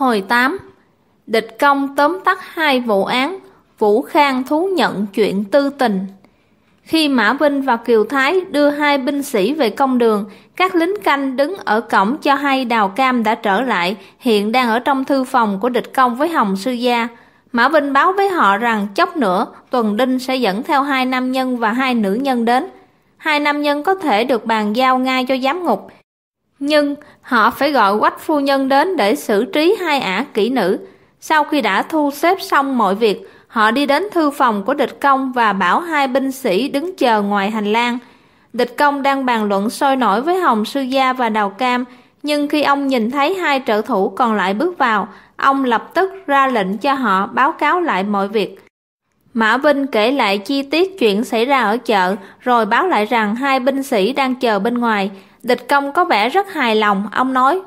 Hồi 8 Địch công tóm tắt hai vụ án, Vũ Khang thú nhận chuyện tư tình. Khi Mã Vinh và Kiều Thái đưa hai binh sĩ về công đường, các lính canh đứng ở cổng cho hay Đào Cam đã trở lại, hiện đang ở trong thư phòng của địch công với Hồng Sư Gia. Mã Vinh báo với họ rằng chốc nữa Tuần Đinh sẽ dẫn theo hai nam nhân và hai nữ nhân đến. Hai nam nhân có thể được bàn giao ngay cho giám ngục, nhưng họ phải gọi quách phu nhân đến để xử trí hai ả kỹ nữ. Sau khi đã thu xếp xong mọi việc, họ đi đến thư phòng của địch công và bảo hai binh sĩ đứng chờ ngoài hành lang. Địch công đang bàn luận sôi nổi với Hồng Sư Gia và Đào Cam, nhưng khi ông nhìn thấy hai trợ thủ còn lại bước vào, ông lập tức ra lệnh cho họ báo cáo lại mọi việc. Mã Vinh kể lại chi tiết chuyện xảy ra ở chợ, rồi báo lại rằng hai binh sĩ đang chờ bên ngoài. Địch công có vẻ rất hài lòng, ông nói.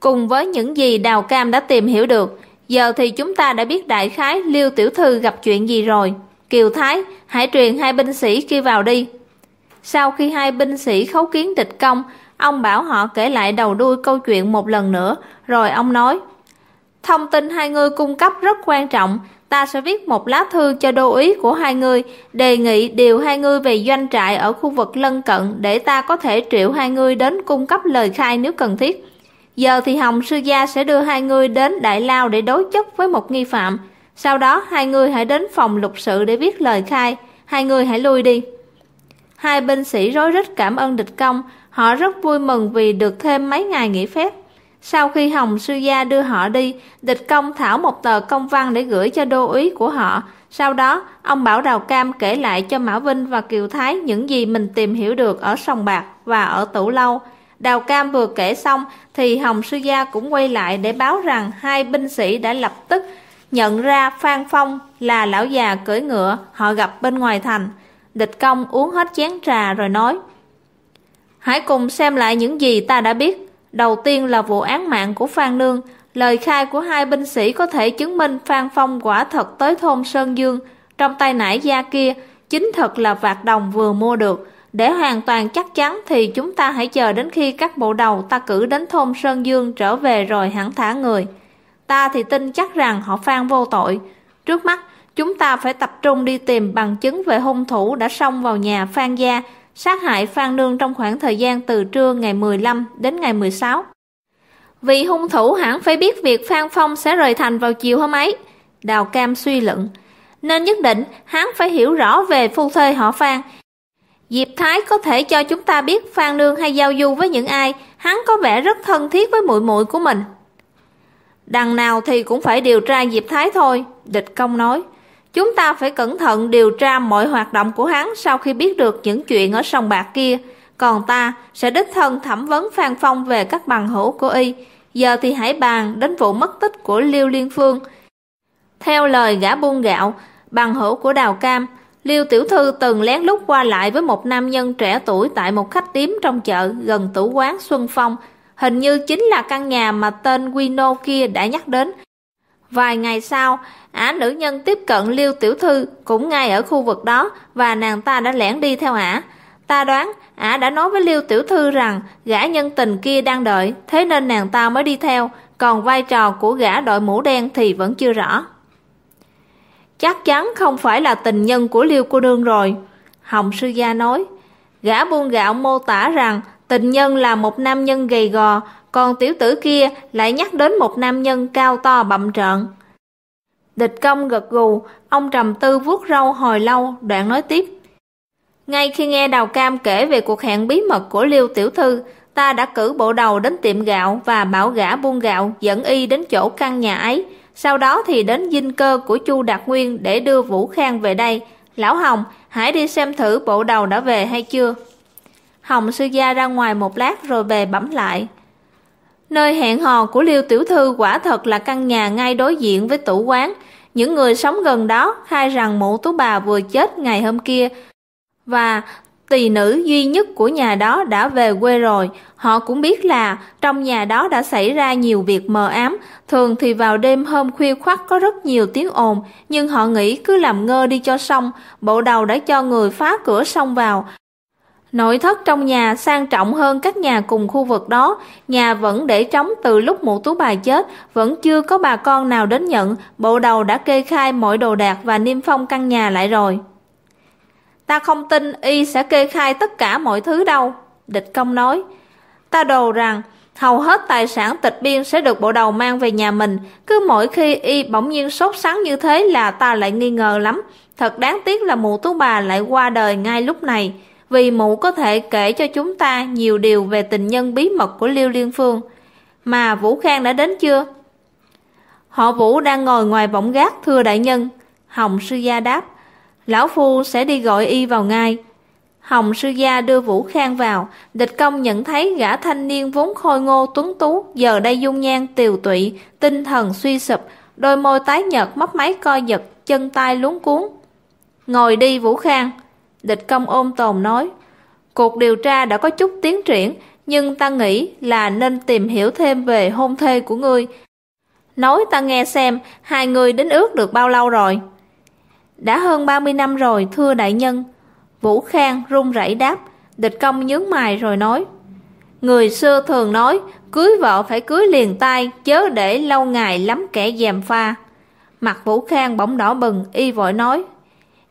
Cùng với những gì Đào Cam đã tìm hiểu được, giờ thì chúng ta đã biết đại khái Liêu Tiểu Thư gặp chuyện gì rồi. Kiều Thái, hãy truyền hai binh sĩ kia vào đi. Sau khi hai binh sĩ khấu kiến địch công, ông bảo họ kể lại đầu đuôi câu chuyện một lần nữa, rồi ông nói Thông tin hai người cung cấp rất quan trọng, ta sẽ viết một lá thư cho đô ý của hai người, đề nghị điều hai người về doanh trại ở khu vực lân cận để ta có thể triệu hai người đến cung cấp lời khai nếu cần thiết. Giờ thì Hồng Sư Gia sẽ đưa hai người đến Đại Lao để đối chất với một nghi phạm. Sau đó hai người hãy đến phòng lục sự để viết lời khai. Hai người hãy lui đi. Hai binh sĩ rối rít cảm ơn địch công. Họ rất vui mừng vì được thêm mấy ngày nghỉ phép. Sau khi Hồng Sư Gia đưa họ đi, địch công thảo một tờ công văn để gửi cho đô úy của họ. Sau đó, ông Bảo Đào Cam kể lại cho Mã Vinh và Kiều Thái những gì mình tìm hiểu được ở Sông Bạc và ở Tủ Lâu. Đào Cam vừa kể xong thì Hồng Sư Gia cũng quay lại để báo rằng hai binh sĩ đã lập tức nhận ra Phan Phong là lão già cưỡi ngựa họ gặp bên ngoài thành. Địch công uống hết chén trà rồi nói Hãy cùng xem lại những gì ta đã biết. Đầu tiên là vụ án mạng của Phan Nương. Lời khai của hai binh sĩ có thể chứng minh Phan Phong quả thật tới thôn Sơn Dương. Trong tay nải da kia, chính thật là vạt đồng vừa mua được. Để hoàn toàn chắc chắn thì chúng ta hãy chờ đến khi các bộ đầu ta cử đến thôn Sơn Dương trở về rồi hẳn thả người. Ta thì tin chắc rằng họ Phan vô tội. Trước mắt, chúng ta phải tập trung đi tìm bằng chứng về hung thủ đã xông vào nhà Phan Gia, sát hại Phan Nương trong khoảng thời gian từ trưa ngày 15 đến ngày 16. Vì hung thủ hẳn phải biết việc Phan Phong sẽ rời thành vào chiều hôm ấy. Đào Cam suy luận. Nên nhất định hắn phải hiểu rõ về phu thê họ Phan. Diệp Thái có thể cho chúng ta biết Phan Nương hay giao du với những ai, hắn có vẻ rất thân thiết với muội muội của mình. Đằng nào thì cũng phải điều tra Diệp Thái thôi, địch công nói. Chúng ta phải cẩn thận điều tra mọi hoạt động của hắn sau khi biết được những chuyện ở sông bạc kia. Còn ta sẽ đích thân thẩm vấn Phan Phong về các bằng hữu của y. Giờ thì hãy bàn đến vụ mất tích của Liêu Liên Phương. Theo lời gã buôn gạo, bằng hữu của Đào Cam, Liêu Tiểu Thư từng lén lút qua lại với một nam nhân trẻ tuổi tại một khách điếm trong chợ gần tủ quán Xuân Phong. Hình như chính là căn nhà mà tên Guino kia đã nhắc đến. Vài ngày sau, ả nữ nhân tiếp cận Liêu Tiểu Thư cũng ngay ở khu vực đó và nàng ta đã lẻn đi theo ả. Ta đoán ả đã nói với Liêu Tiểu Thư rằng gã nhân tình kia đang đợi, thế nên nàng ta mới đi theo, còn vai trò của gã đội mũ đen thì vẫn chưa rõ. Chắc chắn không phải là tình nhân của Liêu cô Đương rồi. Hồng Sư Gia nói, gã buôn gạo mô tả rằng tình nhân là một nam nhân gầy gò, còn tiểu tử kia lại nhắc đến một nam nhân cao to bậm trợn. Địch công gật gù, ông trầm tư vuốt râu hồi lâu, đoạn nói tiếp. Ngay khi nghe Đào Cam kể về cuộc hẹn bí mật của Liêu Tiểu Thư, ta đã cử bộ đầu đến tiệm gạo và bảo gã buôn gạo dẫn y đến chỗ căn nhà ấy. Sau đó thì đến dinh cơ của Chu Đạt Nguyên để đưa Vũ Khang về đây. Lão Hồng, hãy đi xem thử bộ đầu đã về hay chưa. Hồng sư gia ra ngoài một lát rồi về bấm lại. Nơi hẹn hò của Liêu Tiểu Thư quả thật là căn nhà ngay đối diện với tủ quán. Những người sống gần đó khai rằng mụ tú bà vừa chết ngày hôm kia và tỳ nữ duy nhất của nhà đó đã về quê rồi. Họ cũng biết là trong nhà đó đã xảy ra nhiều việc mờ ám. Thường thì vào đêm hôm khuya khoắt có rất nhiều tiếng ồn, nhưng họ nghĩ cứ làm ngơ đi cho xong. Bộ đầu đã cho người phá cửa xông vào. Nội thất trong nhà sang trọng hơn các nhà cùng khu vực đó, nhà vẫn để trống từ lúc mụ tú bà chết, vẫn chưa có bà con nào đến nhận, bộ đầu đã kê khai mọi đồ đạc và niêm phong căn nhà lại rồi. Ta không tin y sẽ kê khai tất cả mọi thứ đâu, địch công nói. Ta đồ rằng hầu hết tài sản tịch biên sẽ được bộ đầu mang về nhà mình, cứ mỗi khi y bỗng nhiên sốt sắng như thế là ta lại nghi ngờ lắm. Thật đáng tiếc là mụ tú bà lại qua đời ngay lúc này vì mụ có thể kể cho chúng ta nhiều điều về tình nhân bí mật của Liêu Liên Phương. Mà Vũ Khang đã đến chưa? Họ Vũ đang ngồi ngoài võng gác thưa đại nhân. Hồng Sư Gia đáp, Lão Phu sẽ đi gọi y vào ngay. Hồng Sư Gia đưa Vũ Khang vào, địch công nhận thấy gã thanh niên vốn khôi ngô tuấn tú, giờ đây dung nhan tiều tụy, tinh thần suy sụp, đôi môi tái nhợt mấp máy co giật, chân tay luống cuốn. Ngồi đi Vũ Khang, Địch công ôm tồn nói, cuộc điều tra đã có chút tiến triển, nhưng ta nghĩ là nên tìm hiểu thêm về hôn thê của ngươi. Nói ta nghe xem, hai người đến ước được bao lâu rồi? Đã hơn 30 năm rồi, thưa đại nhân. Vũ Khang run rẩy đáp, địch công nhướng mày rồi nói. Người xưa thường nói, cưới vợ phải cưới liền tay, chớ để lâu ngày lắm kẻ dèm pha. Mặt Vũ Khang bỗng đỏ bừng, y vội nói.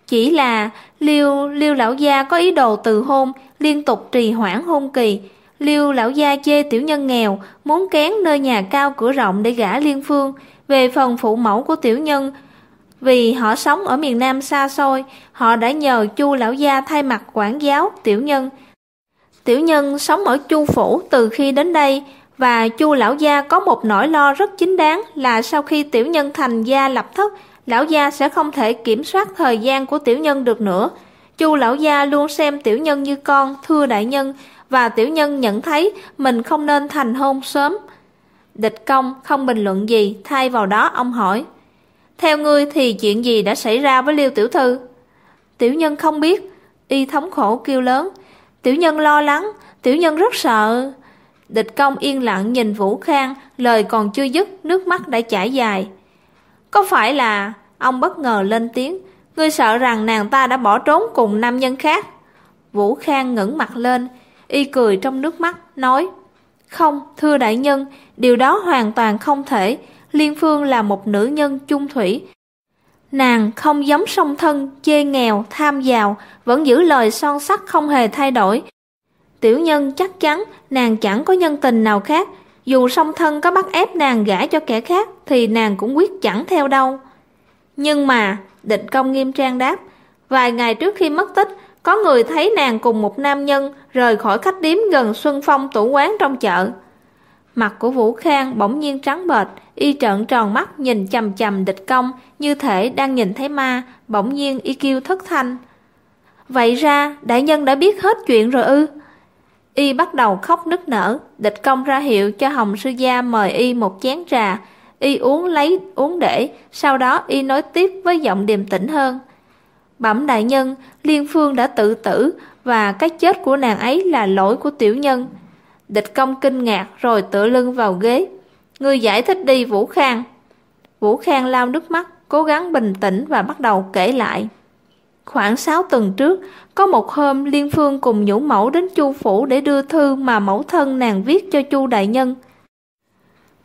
Chỉ là Liêu Liêu lão gia có ý đồ từ hôn, liên tục trì hoãn hôn kỳ. Liêu lão gia chê tiểu nhân nghèo, muốn kén nơi nhà cao cửa rộng để gả liên phương. Về phần phụ mẫu của tiểu nhân, vì họ sống ở miền Nam xa xôi, họ đã nhờ Chu lão gia thay mặt quản giáo tiểu nhân. Tiểu nhân sống ở Chu phủ từ khi đến đây và Chu lão gia có một nỗi lo rất chính đáng là sau khi tiểu nhân thành gia lập thất lão gia sẽ không thể kiểm soát thời gian của tiểu nhân được nữa. Chu lão gia luôn xem tiểu nhân như con, thưa đại nhân, và tiểu nhân nhận thấy mình không nên thành hôn sớm. Địch công không bình luận gì, thay vào đó ông hỏi. Theo ngươi thì chuyện gì đã xảy ra với Liêu Tiểu Thư? Tiểu nhân không biết, y thống khổ kêu lớn. Tiểu nhân lo lắng, tiểu nhân rất sợ. Địch công yên lặng nhìn Vũ Khang, lời còn chưa dứt, nước mắt đã chảy dài. Có phải là... Ông bất ngờ lên tiếng. Ngươi sợ rằng nàng ta đã bỏ trốn cùng nam nhân khác. Vũ Khang ngẩng mặt lên. Y cười trong nước mắt, nói. Không, thưa đại nhân, điều đó hoàn toàn không thể. Liên Phương là một nữ nhân chung thủy. Nàng không giống song thân, chê nghèo, tham giàu, vẫn giữ lời son sắt không hề thay đổi. Tiểu nhân chắc chắn nàng chẳng có nhân tình nào khác, dù song thân có bắt ép nàng gả cho kẻ khác thì nàng cũng quyết chẳng theo đâu. Nhưng mà, định công nghiêm trang đáp, vài ngày trước khi mất tích, có người thấy nàng cùng một nam nhân rời khỏi khách điếm gần Xuân Phong tủ quán trong chợ. Mặt của Vũ Khang bỗng nhiên trắng bệch, y trợn tròn mắt nhìn chầm chầm địch công như thể đang nhìn thấy ma, bỗng nhiên y kêu thất thanh. Vậy ra, đại nhân đã biết hết chuyện rồi ư? Y bắt đầu khóc nức nở, địch công ra hiệu cho Hồng Sư Gia mời Y một chén trà. Y uống lấy, uống để, sau đó Y nói tiếp với giọng điềm tĩnh hơn. Bẩm đại nhân, Liên Phương đã tự tử và cái chết của nàng ấy là lỗi của tiểu nhân. Địch công kinh ngạc rồi tựa lưng vào ghế. Ngươi giải thích đi Vũ Khang. Vũ Khang lau nước mắt, cố gắng bình tĩnh và bắt đầu kể lại. Khoảng 6 tuần trước, có một hôm Liên Phương cùng nhũ mẫu đến Chu phủ để đưa thư mà mẫu thân nàng viết cho Chu đại nhân.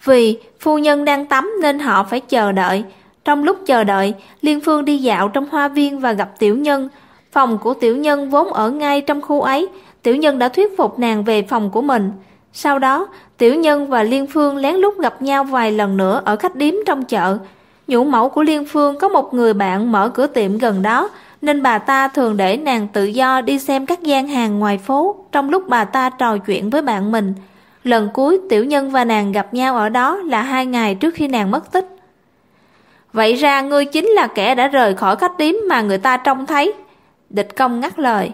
Vì phu nhân đang tắm nên họ phải chờ đợi. Trong lúc chờ đợi, Liên Phương đi dạo trong hoa viên và gặp tiểu nhân. Phòng của tiểu nhân vốn ở ngay trong khu ấy, tiểu nhân đã thuyết phục nàng về phòng của mình. Sau đó, tiểu nhân và Liên Phương lén lút gặp nhau vài lần nữa ở khách điếm trong chợ. Nhũ mẫu của Liên Phương có một người bạn mở cửa tiệm gần đó, nên bà ta thường để nàng tự do đi xem các gian hàng ngoài phố trong lúc bà ta trò chuyện với bạn mình. Lần cuối tiểu nhân và nàng gặp nhau ở đó là hai ngày trước khi nàng mất tích. Vậy ra ngươi chính là kẻ đã rời khỏi khách điếm mà người ta trông thấy. Địch công ngắt lời.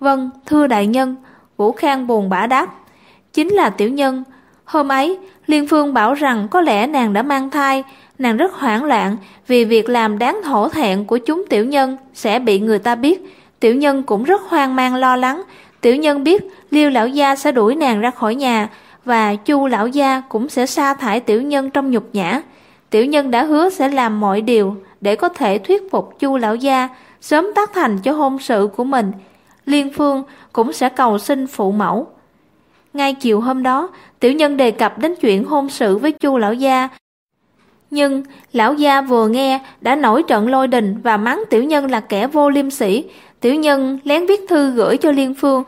Vâng, thưa đại nhân, Vũ Khang buồn bã đáp. Chính là tiểu nhân. Hôm ấy, Liên Phương bảo rằng có lẽ nàng đã mang thai, nàng rất hoảng loạn vì việc làm đáng hổ thẹn của chúng tiểu nhân sẽ bị người ta biết. Tiểu nhân cũng rất hoang mang lo lắng. Tiểu nhân biết Liêu lão gia sẽ đuổi nàng ra khỏi nhà và Chu lão gia cũng sẽ sa thải tiểu nhân trong nhục nhã. Tiểu nhân đã hứa sẽ làm mọi điều để có thể thuyết phục Chu lão gia sớm tác thành cho hôn sự của mình. Liên Phương cũng sẽ cầu xin phụ mẫu. Ngay chiều hôm đó, tiểu nhân đề cập đến chuyện hôn sự với chu lão gia. Nhưng lão gia vừa nghe đã nổi trận lôi đình và mắng tiểu nhân là kẻ vô liêm sỉ. Tiểu nhân lén viết thư gửi cho Liên Phương,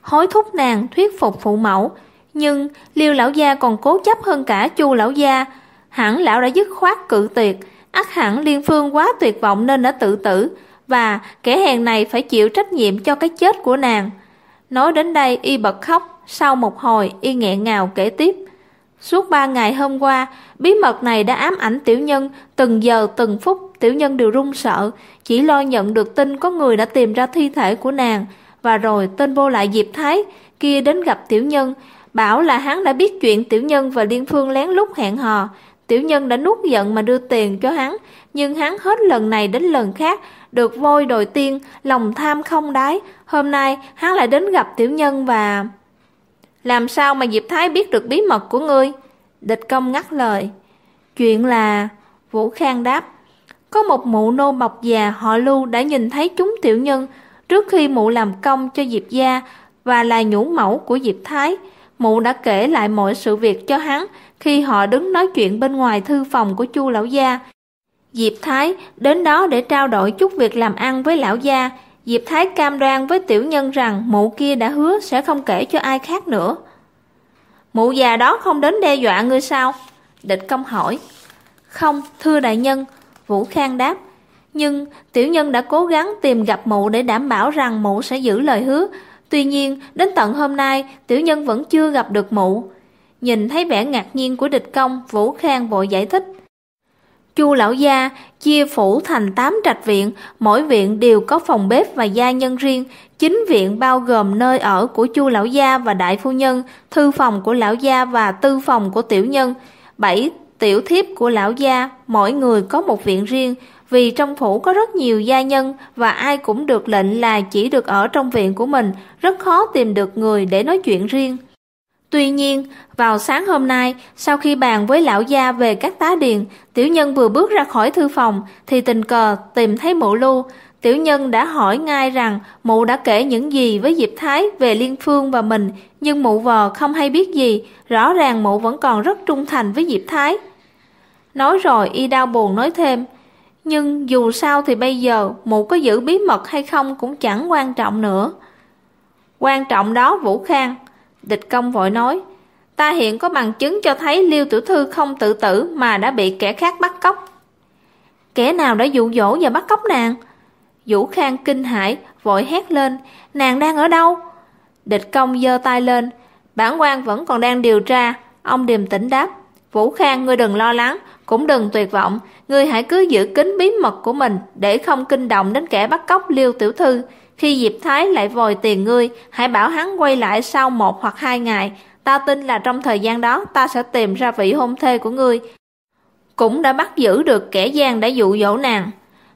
hối thúc nàng thuyết phục phụ mẫu. Nhưng liêu lão gia còn cố chấp hơn cả chu lão gia. Hẳn lão đã dứt khoát cự tuyệt, ắt hẳn Liên Phương quá tuyệt vọng nên đã tự tử và kẻ hèn này phải chịu trách nhiệm cho cái chết của nàng. Nói đến đây y bật khóc, sau một hồi y nghẹn ngào kể tiếp. Suốt ba ngày hôm qua, bí mật này đã ám ảnh tiểu nhân, từng giờ từng phút tiểu nhân đều run sợ, chỉ lo nhận được tin có người đã tìm ra thi thể của nàng, và rồi tên vô lại Diệp Thái kia đến gặp tiểu nhân, bảo là hắn đã biết chuyện tiểu nhân và Liên Phương lén lút hẹn hò. Tiểu nhân đã nuốt giận mà đưa tiền cho hắn, nhưng hắn hết lần này đến lần khác được vôi đồi tiên, lòng tham không đáy. Hôm nay hắn lại đến gặp tiểu nhân và... Làm sao mà Diệp Thái biết được bí mật của ngươi? Địch công ngắt lời. Chuyện là... Vũ Khang đáp. Có một mụ nô bọc già họ lưu đã nhìn thấy chúng tiểu nhân trước khi mụ làm công cho Diệp gia và là nhũ mẫu của Diệp Thái. Mụ đã kể lại mọi sự việc cho hắn khi họ đứng nói chuyện bên ngoài thư phòng của chu lão gia. Diệp Thái đến đó để trao đổi chút việc làm ăn với lão gia. Diệp Thái cam đoan với tiểu nhân rằng mụ kia đã hứa sẽ không kể cho ai khác nữa. Mụ già đó không đến đe dọa ngươi sao? Địch công hỏi. Không, thưa đại nhân, Vũ Khang đáp. Nhưng tiểu nhân đã cố gắng tìm gặp mụ để đảm bảo rằng mụ sẽ giữ lời hứa. Tuy nhiên, đến tận hôm nay, tiểu nhân vẫn chưa gặp được mụ. Nhìn thấy vẻ ngạc nhiên của địch công, Vũ Khang vội giải thích. Chu lão gia chia phủ thành 8 trạch viện, mỗi viện đều có phòng bếp và gia nhân riêng. Chính viện bao gồm nơi ở của Chu lão gia và đại phu nhân, thư phòng của lão gia và tư phòng của tiểu nhân. Bảy tiểu thiếp của lão gia, mỗi người có một viện riêng, vì trong phủ có rất nhiều gia nhân và ai cũng được lệnh là chỉ được ở trong viện của mình, rất khó tìm được người để nói chuyện riêng. Tuy nhiên, vào sáng hôm nay, sau khi bàn với lão gia về các tá điền, tiểu nhân vừa bước ra khỏi thư phòng thì tình cờ tìm thấy mụ lưu. Tiểu nhân đã hỏi ngay rằng mụ đã kể những gì với Diệp Thái về Liên Phương và mình, nhưng mụ vò không hay biết gì, rõ ràng mụ vẫn còn rất trung thành với Diệp Thái. Nói rồi y đau buồn nói thêm, nhưng dù sao thì bây giờ mụ có giữ bí mật hay không cũng chẳng quan trọng nữa. Quan trọng đó Vũ Khang, Địch công vội nói, ta hiện có bằng chứng cho thấy Liêu Tiểu Thư không tự tử mà đã bị kẻ khác bắt cóc. Kẻ nào đã dụ dỗ và bắt cóc nàng? Vũ Khang kinh hãi, vội hét lên, nàng đang ở đâu? Địch công giơ tay lên, bản quan vẫn còn đang điều tra, ông điềm tĩnh đáp. Vũ Khang ngươi đừng lo lắng, cũng đừng tuyệt vọng, ngươi hãy cứ giữ kín bí mật của mình để không kinh động đến kẻ bắt cóc Liêu Tiểu Thư. Khi Diệp Thái lại vòi tiền ngươi, hãy bảo hắn quay lại sau một hoặc hai ngày. Ta tin là trong thời gian đó ta sẽ tìm ra vị hôn thê của ngươi. Cũng đã bắt giữ được kẻ gian đã dụ dỗ nàng.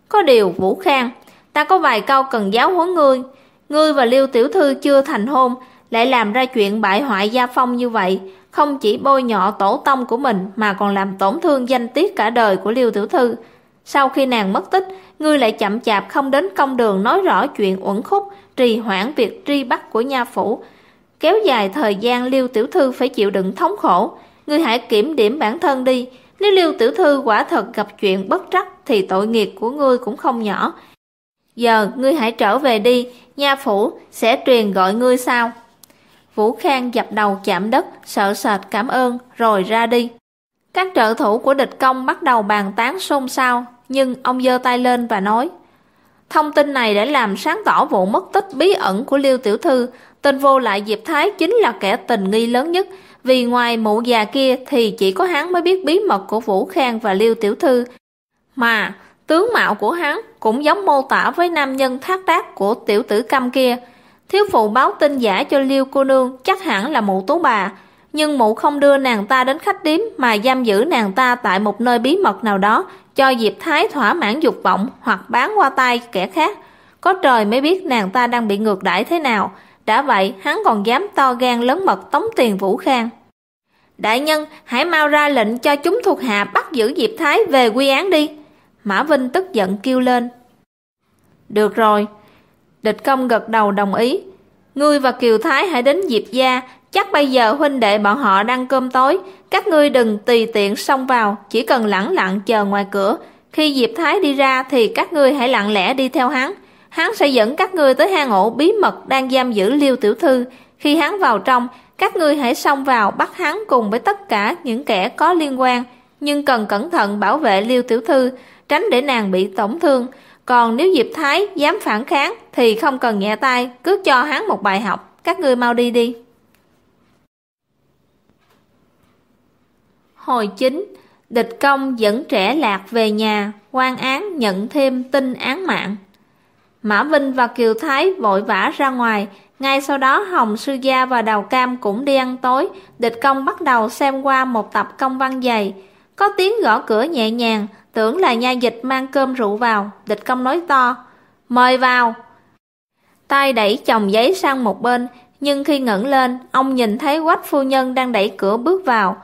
Có điều Vũ Khang, ta có vài câu cần giáo huấn ngươi. Ngươi và Liêu Tiểu Thư chưa thành hôn, lại làm ra chuyện bại hoại gia phong như vậy. Không chỉ bôi nhọ tổ tông của mình mà còn làm tổn thương danh tiết cả đời của Liêu Tiểu Thư. Sau khi nàng mất tích, ngươi lại chậm chạp không đến công đường nói rõ chuyện uẩn khúc, trì hoãn việc truy bắt của nha phủ. Kéo dài thời gian Liêu Tiểu Thư phải chịu đựng thống khổ. Ngươi hãy kiểm điểm bản thân đi. Nếu Liêu Tiểu Thư quả thật gặp chuyện bất trắc thì tội nghiệp của ngươi cũng không nhỏ. Giờ ngươi hãy trở về đi, nha phủ sẽ truyền gọi ngươi sao. Vũ Khang dập đầu chạm đất, sợ sệt cảm ơn, rồi ra đi. Các trợ thủ của địch công bắt đầu bàn tán xôn xao, nhưng ông giơ tay lên và nói Thông tin này đã làm sáng tỏ vụ mất tích bí ẩn của Liêu Tiểu Thư, tên vô lại Diệp Thái chính là kẻ tình nghi lớn nhất, vì ngoài mụ già kia thì chỉ có hắn mới biết bí mật của Vũ Khang và Liêu Tiểu Thư. Mà, tướng mạo của hắn cũng giống mô tả với nam nhân thác đác của tiểu tử câm kia. Thiếu phụ báo tin giả cho Liêu cô nương chắc hẳn là mụ tú bà, nhưng mụ không đưa nàng ta đến khách điếm mà giam giữ nàng ta tại một nơi bí mật nào đó, cho Diệp Thái thỏa mãn dục vọng hoặc bán qua tay kẻ khác. Có trời mới biết nàng ta đang bị ngược đãi thế nào. Đã vậy, hắn còn dám to gan lớn mật tống tiền Vũ Khang. Đại nhân, hãy mau ra lệnh cho chúng thuộc hạ bắt giữ Diệp Thái về quy án đi. Mã Vinh tức giận kêu lên. Được rồi. Địch công gật đầu đồng ý. Ngươi và Kiều Thái hãy đến Diệp gia, chắc bây giờ huynh đệ bọn họ đang cơm tối, các ngươi đừng tùy tiện xông vào, chỉ cần lẳng lặng chờ ngoài cửa. Khi Diệp Thái đi ra thì các ngươi hãy lặng lẽ đi theo hắn. Hắn sẽ dẫn các ngươi tới hang ổ bí mật đang giam giữ Liêu Tiểu Thư. Khi hắn vào trong, các ngươi hãy xông vào bắt hắn cùng với tất cả những kẻ có liên quan, nhưng cần cẩn thận bảo vệ Liêu Tiểu Thư, tránh để nàng bị tổn thương. Còn nếu Diệp Thái dám phản kháng thì không cần nhẹ tay, cứ cho hắn một bài học, các ngươi mau đi đi. Hồi chính, địch công dẫn trẻ lạc về nhà, quan án nhận thêm tin án mạng. Mã Vinh và Kiều Thái vội vã ra ngoài, ngay sau đó Hồng Sư Gia và Đào Cam cũng đi ăn tối, địch công bắt đầu xem qua một tập công văn dày. Có tiếng gõ cửa nhẹ nhàng, tưởng là nha dịch mang cơm rượu vào, địch công nói to, mời vào. Tay đẩy chồng giấy sang một bên, nhưng khi ngẩng lên, ông nhìn thấy quách phu nhân đang đẩy cửa bước vào.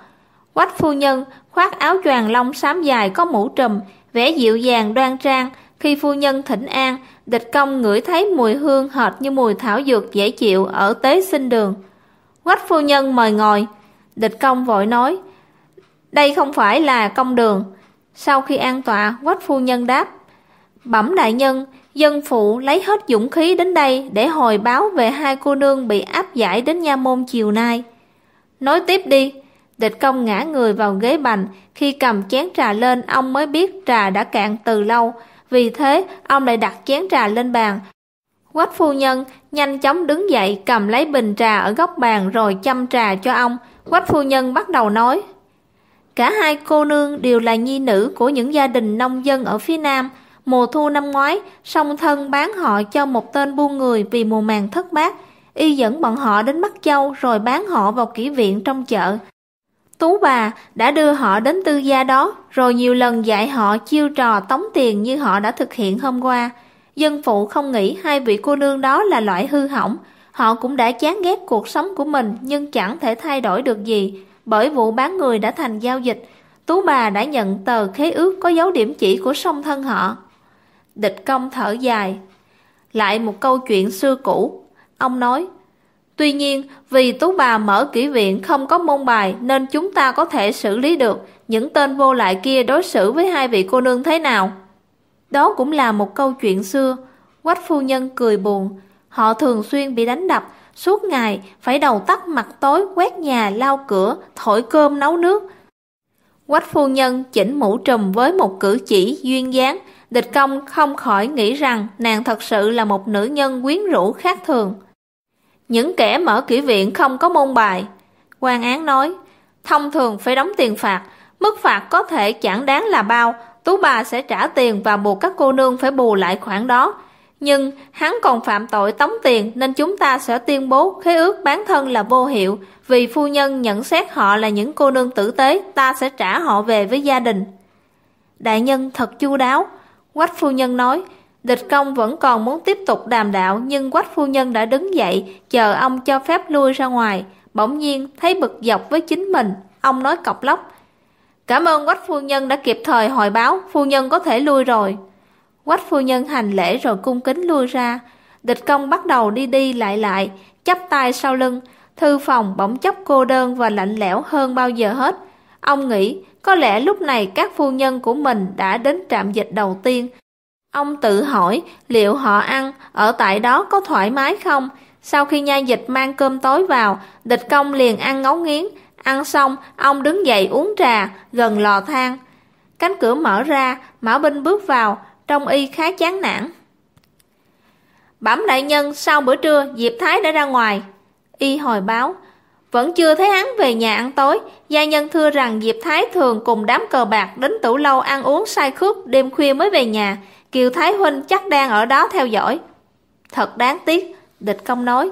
Quách phu nhân khoác áo choàng lông xám dài có mũ trùm, vẻ dịu dàng đoan trang, khi phu nhân thỉnh an, địch công ngửi thấy mùi hương hệt như mùi thảo dược dễ chịu ở tế sinh đường. Quách phu nhân mời ngồi, địch công vội nói, đây không phải là công đường. Sau khi an tọa, quách phu nhân đáp, bẩm đại nhân, dân phụ lấy hết dũng khí đến đây để hồi báo về hai cô nương bị áp giải đến nha môn chiều nay. Nói tiếp đi, địch công ngã người vào ghế bành, khi cầm chén trà lên ông mới biết trà đã cạn từ lâu, vì thế, ông lại đặt chén trà lên bàn. Quách phu nhân nhanh chóng đứng dậy cầm lấy bình trà ở góc bàn rồi chăm trà cho ông. Quách phu nhân bắt đầu nói. Cả hai cô nương đều là nhi nữ của những gia đình nông dân ở phía Nam. Mùa thu năm ngoái, song thân bán họ cho một tên buôn người vì mùa màng thất bát. Y dẫn bọn họ đến Bắc Châu rồi bán họ vào kỹ viện trong chợ. Tú bà đã đưa họ đến tư gia đó, rồi nhiều lần dạy họ chiêu trò tống tiền như họ đã thực hiện hôm qua. Dân phụ không nghĩ hai vị cô nương đó là loại hư hỏng. Họ cũng đã chán ghét cuộc sống của mình nhưng chẳng thể thay đổi được gì, bởi vụ bán người đã thành giao dịch. Tú bà đã nhận tờ khế ước có dấu điểm chỉ của song thân họ. Địch công thở dài. Lại một câu chuyện xưa cũ. Ông nói, Tuy nhiên, vì tú bà mở kỹ viện không có môn bài nên chúng ta có thể xử lý được những tên vô lại kia đối xử với hai vị cô nương thế nào. Đó cũng là một câu chuyện xưa. Quách phu nhân cười buồn. Họ thường xuyên bị đánh đập, suốt ngày phải đầu tắt mặt tối quét nhà lau cửa, thổi cơm nấu nước. Quách phu nhân chỉnh mũ trùm với một cử chỉ duyên dáng, địch công không khỏi nghĩ rằng nàng thật sự là một nữ nhân quyến rũ khác thường. Những kẻ mở kỹ viện không có môn bài. quan án nói, thông thường phải đóng tiền phạt, mức phạt có thể chẳng đáng là bao, tú bà sẽ trả tiền và buộc các cô nương phải bù lại khoản đó. Nhưng hắn còn phạm tội tống tiền nên chúng ta sẽ tuyên bố khế ước bán thân là vô hiệu. Vì phu nhân nhận xét họ là những cô nương tử tế, ta sẽ trả họ về với gia đình. Đại nhân thật chu đáo. Quách phu nhân nói, Địch công vẫn còn muốn tiếp tục đàm đạo nhưng quách phu nhân đã đứng dậy, chờ ông cho phép lui ra ngoài. Bỗng nhiên thấy bực dọc với chính mình, ông nói cọc lóc. Cảm ơn quách phu nhân đã kịp thời hồi báo, phu nhân có thể lui rồi. Quách phu nhân hành lễ rồi cung kính lui ra. Địch công bắt đầu đi đi lại lại, chắp tay sau lưng. Thư phòng bỗng chốc cô đơn và lạnh lẽo hơn bao giờ hết. Ông nghĩ có lẽ lúc này các phu nhân của mình đã đến trạm dịch đầu tiên, Ông tự hỏi liệu họ ăn ở tại đó có thoải mái không? Sau khi nha dịch mang cơm tối vào, địch công liền ăn ngấu nghiến. Ăn xong, ông đứng dậy uống trà gần lò than. Cánh cửa mở ra, Mã Binh bước vào, trông y khá chán nản. Bẩm đại nhân, sau bữa trưa, Diệp Thái đã ra ngoài. Y hồi báo, vẫn chưa thấy hắn về nhà ăn tối. Gia nhân thưa rằng Diệp Thái thường cùng đám cờ bạc đến tủ lâu ăn uống say khướt, đêm khuya mới về nhà. Kiều Thái Huynh chắc đang ở đó theo dõi. Thật đáng tiếc, địch công nói.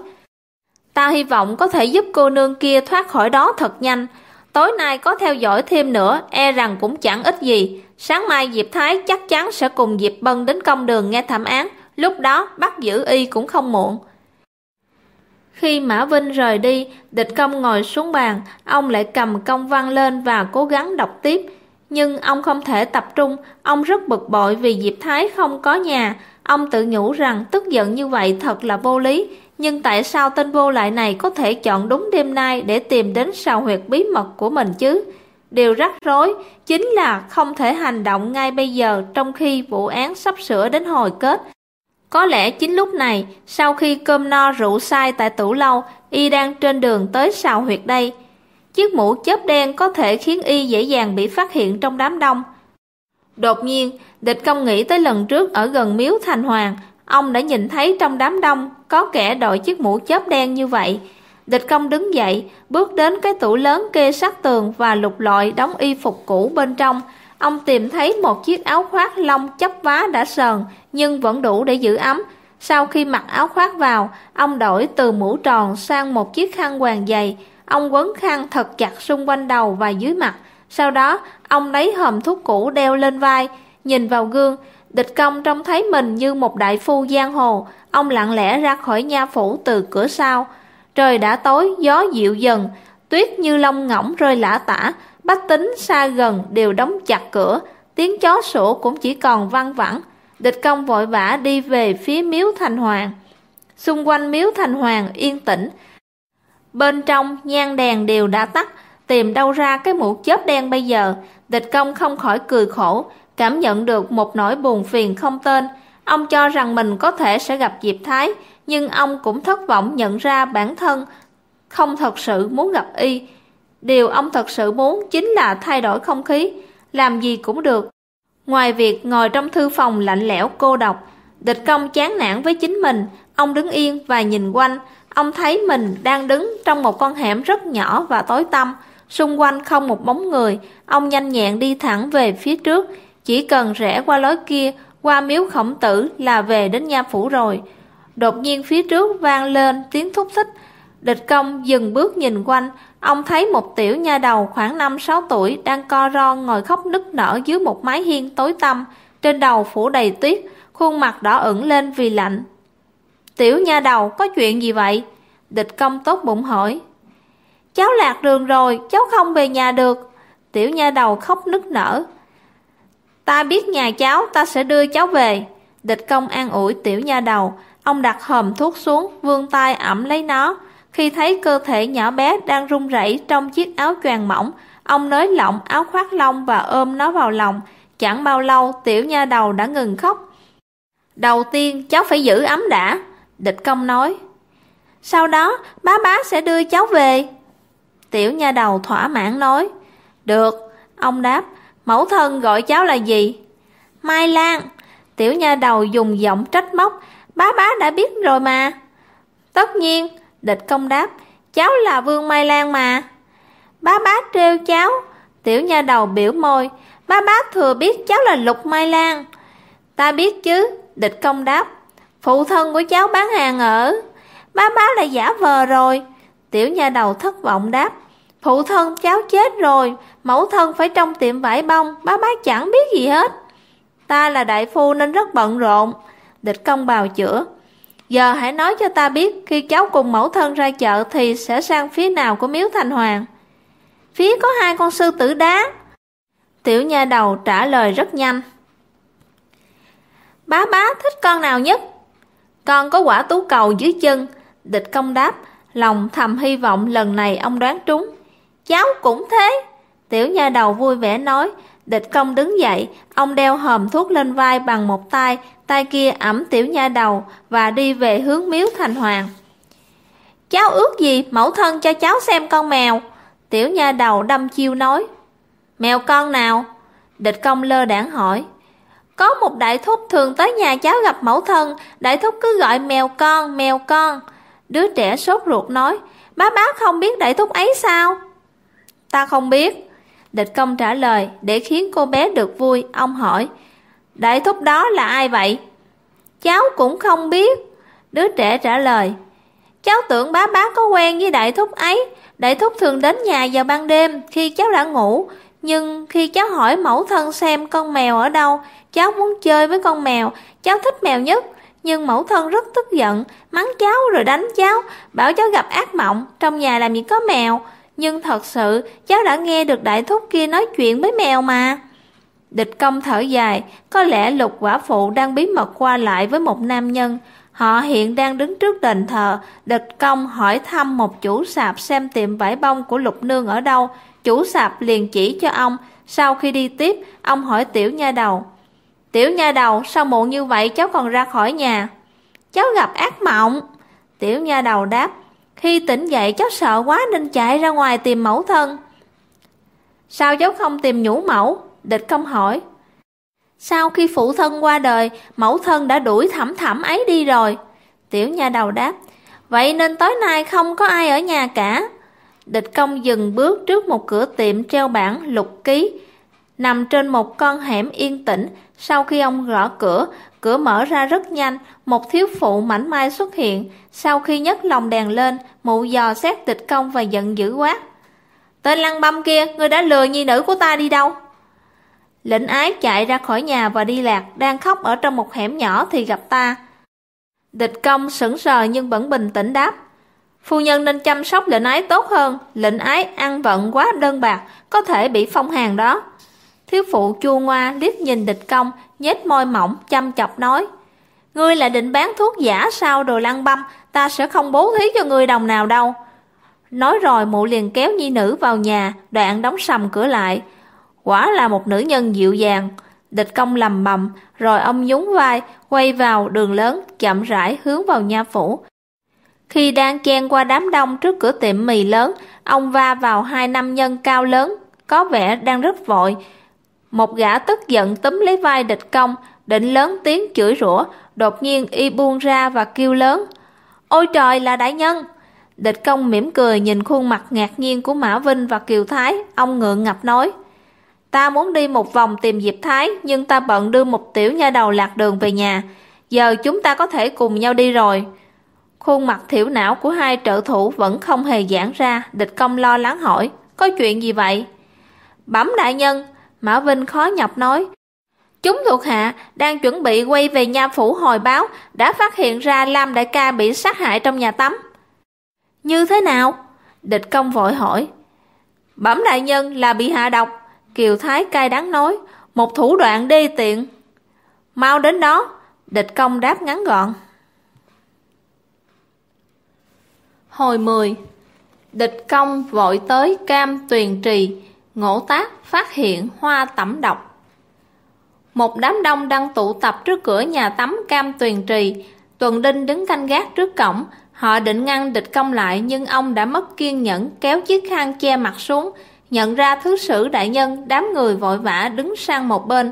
Ta hy vọng có thể giúp cô nương kia thoát khỏi đó thật nhanh. Tối nay có theo dõi thêm nữa, e rằng cũng chẳng ít gì. Sáng mai Diệp Thái chắc chắn sẽ cùng Diệp Bân đến công đường nghe thẩm án. Lúc đó bắt giữ y cũng không muộn. Khi Mã Vinh rời đi, địch công ngồi xuống bàn, ông lại cầm công văn lên và cố gắng đọc tiếp. Nhưng ông không thể tập trung, ông rất bực bội vì Diệp Thái không có nhà. Ông tự nhủ rằng tức giận như vậy thật là vô lý, nhưng tại sao tên vô lại này có thể chọn đúng đêm nay để tìm đến sào huyệt bí mật của mình chứ? Điều rắc rối chính là không thể hành động ngay bây giờ trong khi vụ án sắp sửa đến hồi kết. Có lẽ chính lúc này, sau khi cơm no rượu say tại tủ lâu, y đang trên đường tới sào huyệt đây. Chiếc mũ chớp đen có thể khiến y dễ dàng bị phát hiện trong đám đông. Đột nhiên, địch công nghĩ tới lần trước ở gần miếu thành hoàng, ông đã nhìn thấy trong đám đông có kẻ đội chiếc mũ chớp đen như vậy. Địch công đứng dậy, bước đến cái tủ lớn kê sát tường và lục lọi đóng y phục cũ bên trong. Ông tìm thấy một chiếc áo khoác lông chấp vá đã sờn, nhưng vẫn đủ để giữ ấm. Sau khi mặc áo khoác vào, ông đổi từ mũ tròn sang một chiếc khăn quàng dày. Ông quấn khăn thật chặt xung quanh đầu và dưới mặt. Sau đó, ông lấy hòm thuốc cũ đeo lên vai, nhìn vào gương. Địch công trông thấy mình như một đại phu giang hồ. Ông lặng lẽ ra khỏi nha phủ từ cửa sau. Trời đã tối, gió dịu dần, tuyết như lông ngỗng rơi lã tả, bách tính xa gần đều đóng chặt cửa, tiếng chó sủa cũng chỉ còn văng vẳng. Địch công vội vã đi về phía miếu thành hoàng. Xung quanh miếu thành hoàng yên tĩnh. Bên trong nhang đèn đều đã tắt, tìm đâu ra cái mũ chớp đen bây giờ. Địch công không khỏi cười khổ, cảm nhận được một nỗi buồn phiền không tên. Ông cho rằng mình có thể sẽ gặp Diệp Thái, nhưng ông cũng thất vọng nhận ra bản thân không thật sự muốn gặp y. Điều ông thật sự muốn chính là thay đổi không khí, làm gì cũng được. Ngoài việc ngồi trong thư phòng lạnh lẽo cô độc, địch công chán nản với chính mình, ông đứng yên và nhìn quanh, ông thấy mình đang đứng trong một con hẻm rất nhỏ và tối tăm, xung quanh không một bóng người, ông nhanh nhẹn đi thẳng về phía trước, chỉ cần rẽ qua lối kia, qua miếu khổng tử là về đến nha phủ rồi. Đột nhiên phía trước vang lên tiếng thúc thích. Địch công dừng bước nhìn quanh, ông thấy một tiểu nha đầu khoảng 5-6 tuổi đang co ro ngồi khóc nức nở dưới một mái hiên tối tăm, trên đầu phủ đầy tuyết, khuôn mặt đỏ ửng lên vì lạnh. Tiểu nha đầu, có chuyện gì vậy? Địch công tốt bụng hỏi. Cháu lạc đường rồi, cháu không về nhà được. Tiểu nha đầu khóc nức nở. Ta biết nhà cháu, ta sẽ đưa cháu về. Địch công an ủi tiểu nha đầu, Ông đặt hòm thuốc xuống, vươn tay ẩm lấy nó. Khi thấy cơ thể nhỏ bé đang run rẩy trong chiếc áo choàng mỏng, ông nới lỏng áo khoác lông và ôm nó vào lòng. Chẳng bao lâu, tiểu nha đầu đã ngừng khóc. Đầu tiên, cháu phải giữ ấm đã, địch công nói. Sau đó, bá bá sẽ đưa cháu về. Tiểu nha đầu thỏa mãn nói. Được, ông đáp, mẫu thân gọi cháu là gì? Mai Lan. Tiểu nha đầu dùng giọng trách móc, Bá bá đã biết rồi mà. Tất nhiên, địch công đáp, cháu là Vương Mai Lan mà. Bá bá trêu cháu, tiểu nha đầu biểu môi, bá bá thừa biết cháu là Lục Mai Lan. Ta biết chứ, địch công đáp, phụ thân của cháu bán hàng ở. ba bá là giả vờ rồi. Tiểu nha đầu thất vọng đáp, phụ thân cháu chết rồi, mẫu thân phải trong tiệm vải bông, ba bá chẳng biết gì hết. Ta là đại phu nên rất bận rộn, Địch công bào chữa. Giờ hãy nói cho ta biết khi cháu cùng mẫu thân ra chợ thì sẽ sang phía nào của miếu thành hoàng. Phía có hai con sư tử đá. Tiểu nha đầu trả lời rất nhanh. Bá bá thích con nào nhất? Con có quả tú cầu dưới chân. Địch công đáp, lòng thầm hy vọng lần này ông đoán trúng. Cháu cũng thế. Tiểu nha đầu vui vẻ nói, Địch công đứng dậy, ông đeo hòm thuốc lên vai bằng một tay, tay kia ẩm tiểu nha đầu và đi về hướng miếu thành hoàng. Cháu ước gì mẫu thân cho cháu xem con mèo? Tiểu nha đầu đâm chiêu nói. Mèo con nào? Địch công lơ đảng hỏi. Có một đại thúc thường tới nhà cháu gặp mẫu thân, đại thúc cứ gọi mèo con, mèo con. Đứa trẻ sốt ruột nói, bá bá không biết đại thúc ấy sao? Ta không biết. Địch công trả lời, để khiến cô bé được vui, ông hỏi, Đại thúc đó là ai vậy? Cháu cũng không biết. Đứa trẻ trả lời, Cháu tưởng bá bá có quen với đại thúc ấy, đại thúc thường đến nhà vào ban đêm khi cháu đã ngủ, nhưng khi cháu hỏi mẫu thân xem con mèo ở đâu, cháu muốn chơi với con mèo, cháu thích mèo nhất. Nhưng mẫu thân rất tức giận, mắng cháu rồi đánh cháu, bảo cháu gặp ác mộng, trong nhà làm gì có mèo. Nhưng thật sự cháu đã nghe được đại thúc kia nói chuyện với mèo mà Địch công thở dài, có lẽ lục quả phụ đang bí mật qua lại với một nam nhân. Họ hiện đang đứng trước đền thờ, địch công hỏi thăm một chủ sạp xem tiệm vải bông của lục nương ở đâu. Chủ sạp liền chỉ cho ông, sau khi đi tiếp, ông hỏi tiểu nha đầu. Tiểu nha đầu, sao muộn như vậy cháu còn ra khỏi nhà? Cháu gặp ác mộng. Tiểu nha đầu đáp, khi tỉnh dậy cháu sợ quá nên chạy ra ngoài tìm mẫu thân. Sao cháu không tìm nhũ mẫu? Địch công hỏi. Sau khi phụ thân qua đời, mẫu thân đã đuổi thẩm thẩm ấy đi rồi. Tiểu nha đầu đáp, vậy nên tối nay không có ai ở nhà cả. Địch công dừng bước trước một cửa tiệm treo bảng lục ký, nằm trên một con hẻm yên tĩnh. Sau khi ông gõ cửa, cửa mở ra rất nhanh, một thiếu phụ mảnh mai xuất hiện. Sau khi nhấc lồng đèn lên, mụ dò xét địch công và giận dữ quát. Tên lăng băm kia, ngươi đã lừa nhi nữ của ta đi đâu? Lệnh ái chạy ra khỏi nhà và đi lạc, đang khóc ở trong một hẻm nhỏ thì gặp ta. Địch công sững sờ nhưng vẫn bình tĩnh đáp. Phu nhân nên chăm sóc lệnh ái tốt hơn, lệnh ái ăn vận quá đơn bạc, có thể bị phong hàn đó. Thiếu phụ chua ngoa liếc nhìn địch công, nhếch môi mỏng, chăm chọc nói. Ngươi lại định bán thuốc giả sao đồ lăng băm, ta sẽ không bố thí cho ngươi đồng nào đâu. Nói rồi mụ liền kéo nhi nữ vào nhà, đoạn đóng sầm cửa lại. Quả là một nữ nhân dịu dàng. Địch công lầm bầm, rồi ông nhún vai, quay vào đường lớn, chậm rãi hướng vào nha phủ. Khi đang chen qua đám đông trước cửa tiệm mì lớn, ông va vào hai nam nhân cao lớn, có vẻ đang rất vội. Một gã tức giận túm lấy vai địch công, định lớn tiếng chửi rủa, đột nhiên y buông ra và kêu lớn. Ôi trời là đại nhân! Địch công mỉm cười nhìn khuôn mặt ngạc nhiên của Mã Vinh và Kiều Thái, ông ngượng ngập nói. Ta muốn đi một vòng tìm Diệp Thái, nhưng ta bận đưa một tiểu nha đầu lạc đường về nhà. Giờ chúng ta có thể cùng nhau đi rồi. Khuôn mặt thiểu não của hai trợ thủ vẫn không hề giãn ra, địch công lo lắng hỏi, có chuyện gì vậy? Bẩm đại nhân, Mã Vinh khó nhọc nói, Chúng thuộc hạ đang chuẩn bị quay về nha phủ hồi báo đã phát hiện ra Lam đại ca bị sát hại trong nhà tắm. Như thế nào? Địch công vội hỏi. Bẩm đại nhân là bị hạ độc. Kiều Thái cay đắng nói. Một thủ đoạn đê tiện. Mau đến đó. Địch công đáp ngắn gọn. Hồi 10 Địch công vội tới cam tuyền trì, Ngỗ tác phát hiện hoa tẩm độc. Một đám đông đang tụ tập trước cửa nhà tắm cam tuyền trì, Tuần Đinh đứng canh gác trước cổng, Họ định ngăn địch công lại nhưng ông đã mất kiên nhẫn kéo chiếc khăn che mặt xuống, nhận ra thứ sử đại nhân, đám người vội vã đứng sang một bên.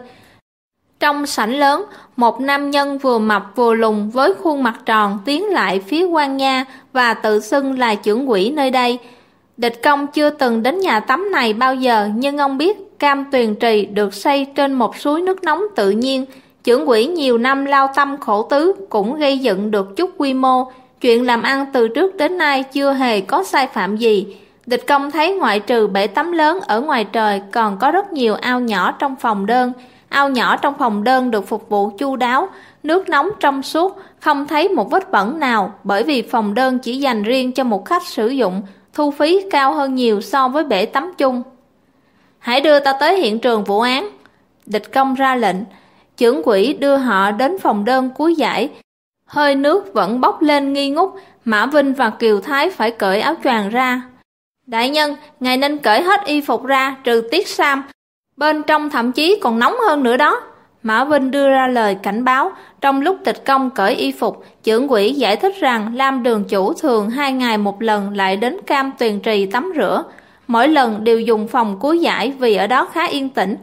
Trong sảnh lớn, một nam nhân vừa mập vừa lùn với khuôn mặt tròn tiến lại phía quan nha và tự xưng là trưởng quỹ nơi đây. Địch công chưa từng đến nhà tắm này bao giờ nhưng ông biết cam tuyền trì được xây trên một suối nước nóng tự nhiên. Trưởng quỹ nhiều năm lao tâm khổ tứ cũng gây dựng được chút quy mô, Chuyện làm ăn từ trước đến nay chưa hề có sai phạm gì. Địch công thấy ngoại trừ bể tắm lớn ở ngoài trời còn có rất nhiều ao nhỏ trong phòng đơn. Ao nhỏ trong phòng đơn được phục vụ chu đáo, nước nóng trong suốt, không thấy một vết bẩn nào bởi vì phòng đơn chỉ dành riêng cho một khách sử dụng, thu phí cao hơn nhiều so với bể tắm chung. Hãy đưa ta tới hiện trường vụ án. Địch công ra lệnh, trưởng quỹ đưa họ đến phòng đơn cuối giải, Hơi nước vẫn bốc lên nghi ngút, Mã Vinh và Kiều Thái phải cởi áo choàng ra. Đại nhân, ngài nên cởi hết y phục ra, trừ tiết sam. Bên trong thậm chí còn nóng hơn nữa đó. Mã Vinh đưa ra lời cảnh báo, trong lúc tịch công cởi y phục, trưởng quỹ giải thích rằng Lam Đường Chủ thường hai ngày một lần lại đến cam tuyền trì tắm rửa. Mỗi lần đều dùng phòng cuối giải vì ở đó khá yên tĩnh,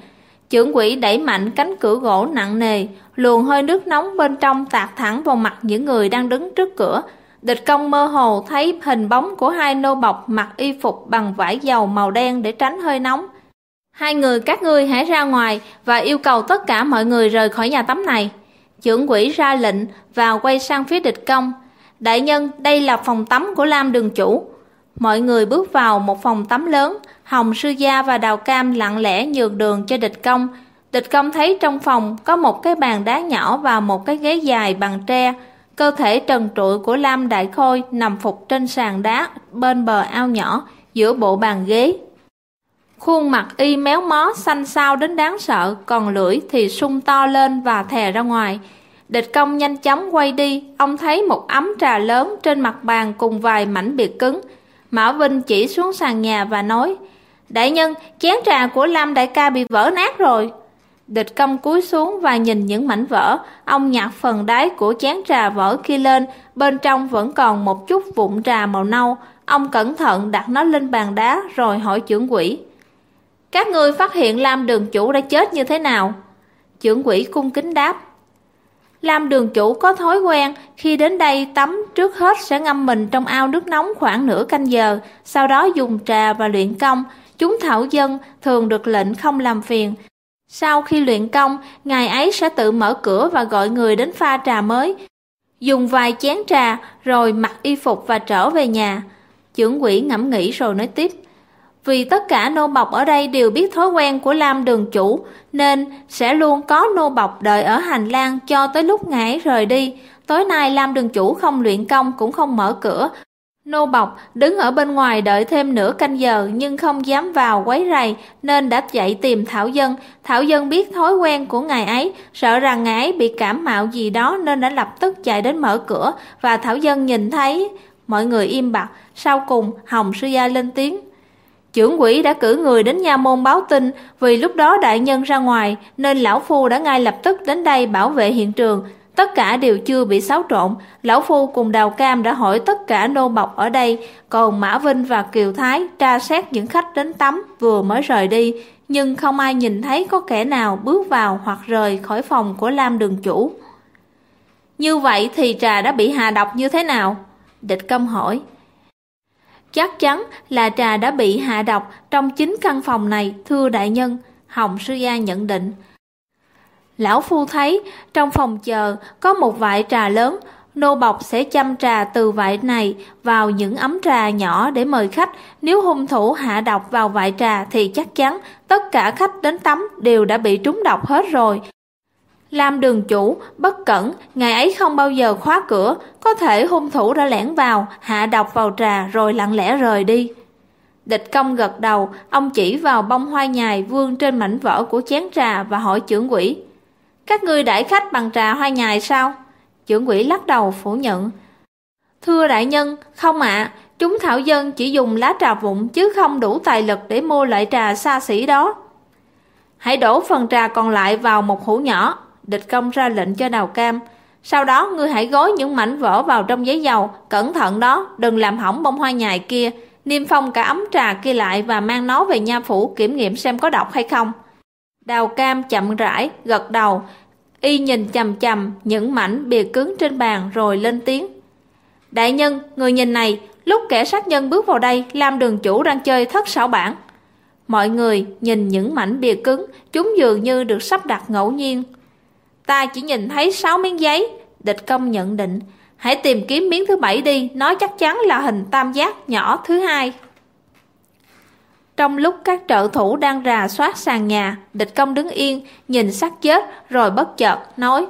Trưởng quỹ đẩy mạnh cánh cửa gỗ nặng nề, luồng hơi nước nóng bên trong tạt thẳng vào mặt những người đang đứng trước cửa. Địch công mơ hồ thấy hình bóng của hai nô bọc mặc y phục bằng vải dầu màu đen để tránh hơi nóng. Hai người các ngươi hãy ra ngoài và yêu cầu tất cả mọi người rời khỏi nhà tắm này. Trưởng quỹ ra lệnh và quay sang phía địch công. Đại nhân, đây là phòng tắm của Lam đường chủ. Mọi người bước vào một phòng tắm lớn, Hồng Sư Gia và Đào Cam lặng lẽ nhường đường cho địch công. Địch công thấy trong phòng có một cái bàn đá nhỏ và một cái ghế dài bằng tre. Cơ thể trần trụi của Lam Đại Khôi nằm phục trên sàn đá bên bờ ao nhỏ, giữa bộ bàn ghế. Khuôn mặt y méo mó xanh xao đến đáng sợ, còn lưỡi thì sung to lên và thè ra ngoài. Địch công nhanh chóng quay đi, ông thấy một ấm trà lớn trên mặt bàn cùng vài mảnh biệt cứng. Mã Vinh chỉ xuống sàn nhà và nói, Đại nhân, chén trà của Lam đại ca bị vỡ nát rồi. Địch công cúi xuống và nhìn những mảnh vỡ, ông nhặt phần đáy của chén trà vỡ kia lên, bên trong vẫn còn một chút vụn trà màu nâu. Ông cẩn thận đặt nó lên bàn đá rồi hỏi trưởng quỷ. Các ngươi phát hiện Lam đường chủ đã chết như thế nào? Trưởng quỷ cung kính đáp. Lam đường chủ có thói quen khi đến đây tắm trước hết sẽ ngâm mình trong ao nước nóng khoảng nửa canh giờ, sau đó dùng trà và luyện công. Chúng thảo dân thường được lệnh không làm phiền. Sau khi luyện công, ngài ấy sẽ tự mở cửa và gọi người đến pha trà mới. Dùng vài chén trà rồi mặc y phục và trở về nhà. Trưởng quỷ ngẫm nghĩ rồi nói tiếp. Vì tất cả nô bọc ở đây đều biết thói quen của Lam đường chủ, nên sẽ luôn có nô bọc đợi ở hành lang cho tới lúc ngài rời đi. Tối nay Lam đường chủ không luyện công cũng không mở cửa. Nô bọc đứng ở bên ngoài đợi thêm nửa canh giờ nhưng không dám vào quấy rầy nên đã chạy tìm Thảo Dân. Thảo Dân biết thói quen của ngài ấy, sợ rằng ngài ấy bị cảm mạo gì đó nên đã lập tức chạy đến mở cửa và Thảo Dân nhìn thấy mọi người im bặt. Sau cùng Hồng Sư Gia lên tiếng. Trưởng quỷ đã cử người đến nha môn báo tin vì lúc đó đại nhân ra ngoài nên lão phu đã ngay lập tức đến đây bảo vệ hiện trường. Tất cả đều chưa bị xáo trộn. Lão phu cùng Đào Cam đã hỏi tất cả nô bọc ở đây, còn Mã Vinh và Kiều Thái tra xét những khách đến tắm vừa mới rời đi, nhưng không ai nhìn thấy có kẻ nào bước vào hoặc rời khỏi phòng của Lam đường chủ. Như vậy thì trà đã bị hạ độc như thế nào? Địch công hỏi. Chắc chắn là trà đã bị hạ độc trong chính căn phòng này, thưa đại nhân, Hồng Sư Gia nhận định. Lão Phu thấy trong phòng chờ có một vại trà lớn, nô bọc sẽ chăm trà từ vại này vào những ấm trà nhỏ để mời khách. Nếu hung thủ hạ độc vào vại trà thì chắc chắn tất cả khách đến tắm đều đã bị trúng độc hết rồi. Lam đường chủ, bất cẩn, ngày ấy không bao giờ khóa cửa, có thể hung thủ đã lẻn vào, hạ độc vào trà rồi lặng lẽ rời đi. Địch công gật đầu, ông chỉ vào bông hoa nhài vương trên mảnh vỡ của chén trà và hỏi trưởng quỷ. Các ngươi đãi khách bằng trà hoa nhài sao? Trưởng quỷ lắc đầu phủ nhận. Thưa đại nhân, không ạ, chúng thảo dân chỉ dùng lá trà vụn chứ không đủ tài lực để mua loại trà xa xỉ đó. Hãy đổ phần trà còn lại vào một hũ nhỏ, địch công ra lệnh cho đào cam. Sau đó ngươi hãy gói những mảnh vỡ vào trong giấy dầu, cẩn thận đó, đừng làm hỏng bông hoa nhài kia. Niêm phong cả ấm trà kia lại và mang nó về nha phủ kiểm nghiệm xem có độc hay không. Đào cam chậm rãi, gật đầu, y nhìn chằm chằm những mảnh bìa cứng trên bàn rồi lên tiếng. Đại nhân, người nhìn này, lúc kẻ sát nhân bước vào đây, Lam đường chủ đang chơi thất xảo bản. Mọi người nhìn những mảnh bìa cứng, chúng dường như được sắp đặt ngẫu nhiên. Ta chỉ nhìn thấy sáu miếng giấy, địch công nhận định. Hãy tìm kiếm miếng thứ bảy đi, nó chắc chắn là hình tam giác nhỏ thứ hai. Trong lúc các trợ thủ đang rà soát sàn nhà, địch công đứng yên, nhìn xác chết, rồi bất chợt, nói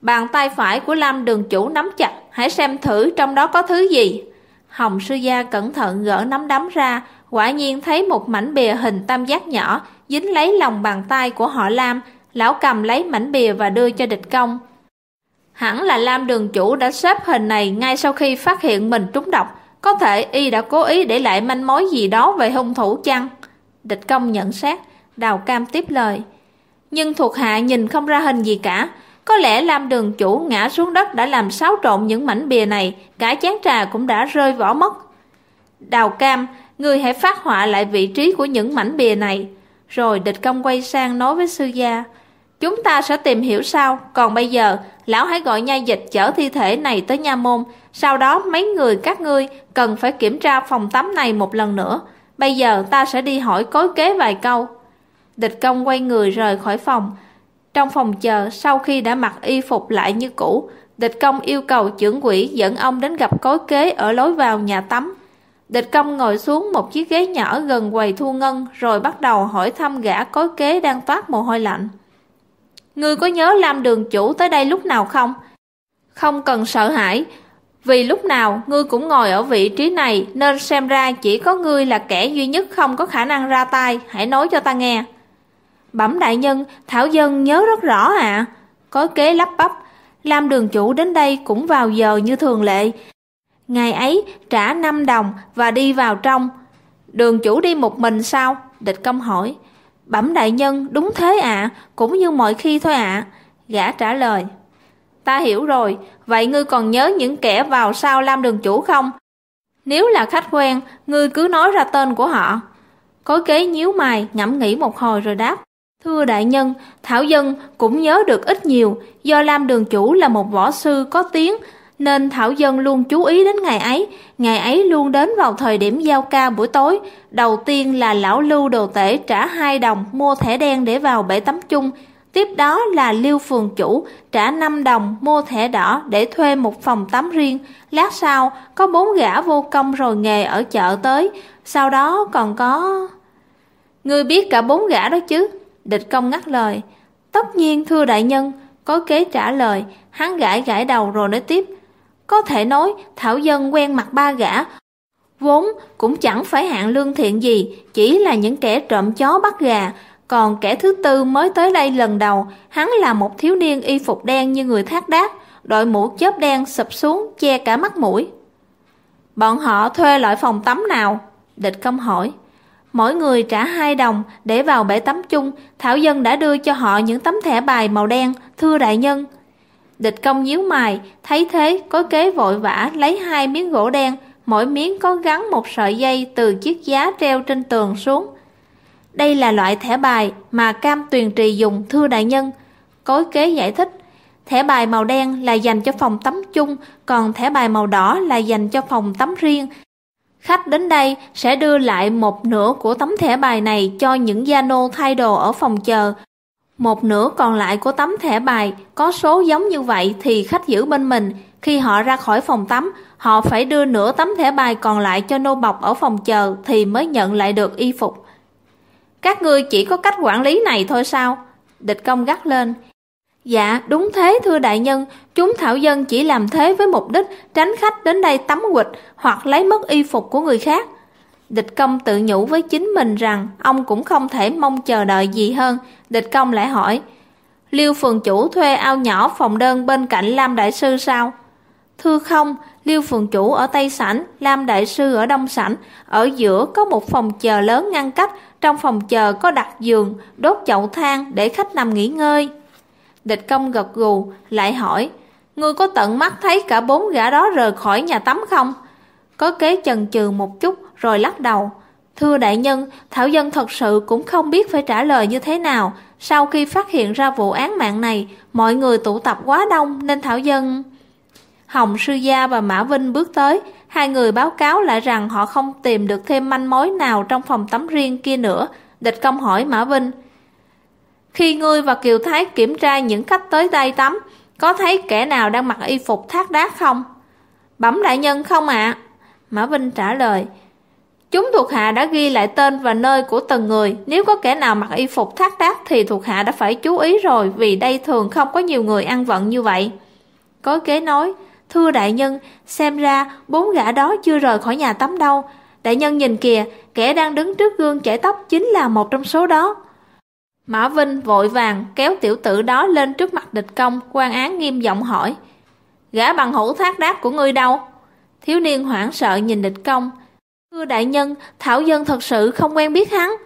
Bàn tay phải của Lam đường chủ nắm chặt, hãy xem thử trong đó có thứ gì. Hồng sư gia cẩn thận gỡ nắm đấm ra, quả nhiên thấy một mảnh bìa hình tam giác nhỏ, dính lấy lòng bàn tay của họ Lam, lão cầm lấy mảnh bìa và đưa cho địch công. Hẳn là Lam đường chủ đã xếp hình này ngay sau khi phát hiện mình trúng độc, có thể y đã cố ý để lại manh mối gì đó về hung thủ chăng? Địch công nhận xét, đào cam tiếp lời. Nhưng thuộc hạ nhìn không ra hình gì cả. Có lẽ Lam đường chủ ngã xuống đất đã làm xáo trộn những mảnh bìa này, cả chén trà cũng đã rơi vỏ mất. Đào cam, người hãy phát họa lại vị trí của những mảnh bìa này. Rồi địch công quay sang nói với sư gia. Chúng ta sẽ tìm hiểu sau, còn bây giờ, lão hãy gọi nha dịch chở thi thể này tới nha môn, sau đó mấy người các ngươi cần phải kiểm tra phòng tắm này một lần nữa. Bây giờ ta sẽ đi hỏi cối kế vài câu. Địch công quay người rời khỏi phòng. Trong phòng chờ, sau khi đã mặc y phục lại như cũ, địch công yêu cầu trưởng quỷ dẫn ông đến gặp cối kế ở lối vào nhà tắm. Địch công ngồi xuống một chiếc ghế nhỏ gần quầy thu ngân rồi bắt đầu hỏi thăm gã cối kế đang toát mồ hôi lạnh. Ngươi có nhớ Lam đường chủ tới đây lúc nào không? Không cần sợ hãi, Vì lúc nào ngươi cũng ngồi ở vị trí này nên xem ra chỉ có ngươi là kẻ duy nhất không có khả năng ra tay, hãy nói cho ta nghe. Bẩm đại nhân, Thảo Dân nhớ rất rõ ạ. À. Có kế lắp bắp, Lam đường chủ đến đây cũng vào giờ như thường lệ. Ngày ấy trả 5 đồng và đi vào trong. Đường chủ đi một mình sao? Địch công hỏi. Bẩm đại nhân, đúng thế ạ, à, cũng như mọi khi thôi ạ. À. Gã trả lời. Ta hiểu rồi, vậy ngươi còn nhớ những kẻ vào sau Lam đường chủ không? Nếu là khách quen, ngươi cứ nói ra tên của họ. Có kế nhíu mày, ngẫm nghĩ một hồi rồi đáp. Thưa đại nhân, Thảo Dân cũng nhớ được ít nhiều, do Lam Đường Chủ là một võ sư có tiếng, nên Thảo Dân luôn chú ý đến ngày ấy. Ngày ấy luôn đến vào thời điểm giao ca buổi tối. Đầu tiên là lão lưu đồ tể trả 2 đồng mua thẻ đen để vào bể tắm chung. Tiếp đó là lưu Phường Chủ trả 5 đồng mua thẻ đỏ để thuê một phòng tắm riêng. Lát sau, có bốn gã vô công rồi nghề ở chợ tới. Sau đó còn có... Ngươi biết cả bốn gã đó chứ? Địch công ngắt lời. Tất nhiên thưa đại nhân, có kế trả lời, hắn gãi gãi đầu rồi nói tiếp. Có thể nói Thảo Dân quen mặt ba gã, vốn cũng chẳng phải hạng lương thiện gì, chỉ là những kẻ trộm chó bắt gà. Còn kẻ thứ tư mới tới đây lần đầu, hắn là một thiếu niên y phục đen như người thác đác, đội mũ chớp đen sụp xuống che cả mắt mũi. Bọn họ thuê loại phòng tắm nào? Địch công hỏi. Mỗi người trả 2 đồng để vào bể tắm chung, Thảo Dân đã đưa cho họ những tấm thẻ bài màu đen, thưa đại nhân. Địch công nhíu mày, thấy thế có kế vội vã lấy hai miếng gỗ đen, mỗi miếng có gắn một sợi dây từ chiếc giá treo trên tường xuống. Đây là loại thẻ bài mà cam tuyền trì dùng thưa đại nhân. Cối kế giải thích, thẻ bài màu đen là dành cho phòng tắm chung, còn thẻ bài màu đỏ là dành cho phòng tắm riêng, Khách đến đây sẽ đưa lại một nửa của tấm thẻ bài này cho những gia nô thay đồ ở phòng chờ. Một nửa còn lại của tấm thẻ bài có số giống như vậy thì khách giữ bên mình. Khi họ ra khỏi phòng tắm, họ phải đưa nửa tấm thẻ bài còn lại cho nô bọc ở phòng chờ thì mới nhận lại được y phục. Các ngươi chỉ có cách quản lý này thôi sao? Địch công gắt lên. Dạ, đúng thế thưa đại nhân, chúng thảo dân chỉ làm thế với mục đích tránh khách đến đây tắm quịch hoặc lấy mất y phục của người khác. Địch công tự nhủ với chính mình rằng ông cũng không thể mong chờ đợi gì hơn. Địch công lại hỏi, Liêu phường chủ thuê ao nhỏ phòng đơn bên cạnh Lam Đại Sư sao? Thưa không, Liêu phường chủ ở Tây Sảnh, Lam Đại Sư ở Đông Sảnh, ở giữa có một phòng chờ lớn ngăn cách, trong phòng chờ có đặt giường, đốt chậu than để khách nằm nghỉ ngơi. Địch công gật gù, lại hỏi, ngươi có tận mắt thấy cả bốn gã đó rời khỏi nhà tắm không? Có kế chần chừ một chút, rồi lắc đầu. Thưa đại nhân, Thảo Dân thật sự cũng không biết phải trả lời như thế nào. Sau khi phát hiện ra vụ án mạng này, mọi người tụ tập quá đông nên Thảo Dân... Hồng Sư Gia và Mã Vinh bước tới, hai người báo cáo lại rằng họ không tìm được thêm manh mối nào trong phòng tắm riêng kia nữa. Địch công hỏi Mã Vinh, khi ngươi và Kiều Thái kiểm tra những khách tới đây tắm, có thấy kẻ nào đang mặc y phục thác đát không? Bẩm đại nhân không ạ? Mã Vinh trả lời. Chúng thuộc hạ đã ghi lại tên và nơi của từng người. Nếu có kẻ nào mặc y phục thác đác thì thuộc hạ đã phải chú ý rồi vì đây thường không có nhiều người ăn vận như vậy. Có kế nói, thưa đại nhân, xem ra bốn gã đó chưa rời khỏi nhà tắm đâu. Đại nhân nhìn kìa, kẻ đang đứng trước gương chải tóc chính là một trong số đó. Mã Vinh vội vàng kéo tiểu tử đó lên trước mặt địch công, quan án nghiêm giọng hỏi. Gã bằng hữu thác đác của ngươi đâu? Thiếu niên hoảng sợ nhìn địch công. Thưa đại nhân, Thảo Dân thật sự không quen biết hắn.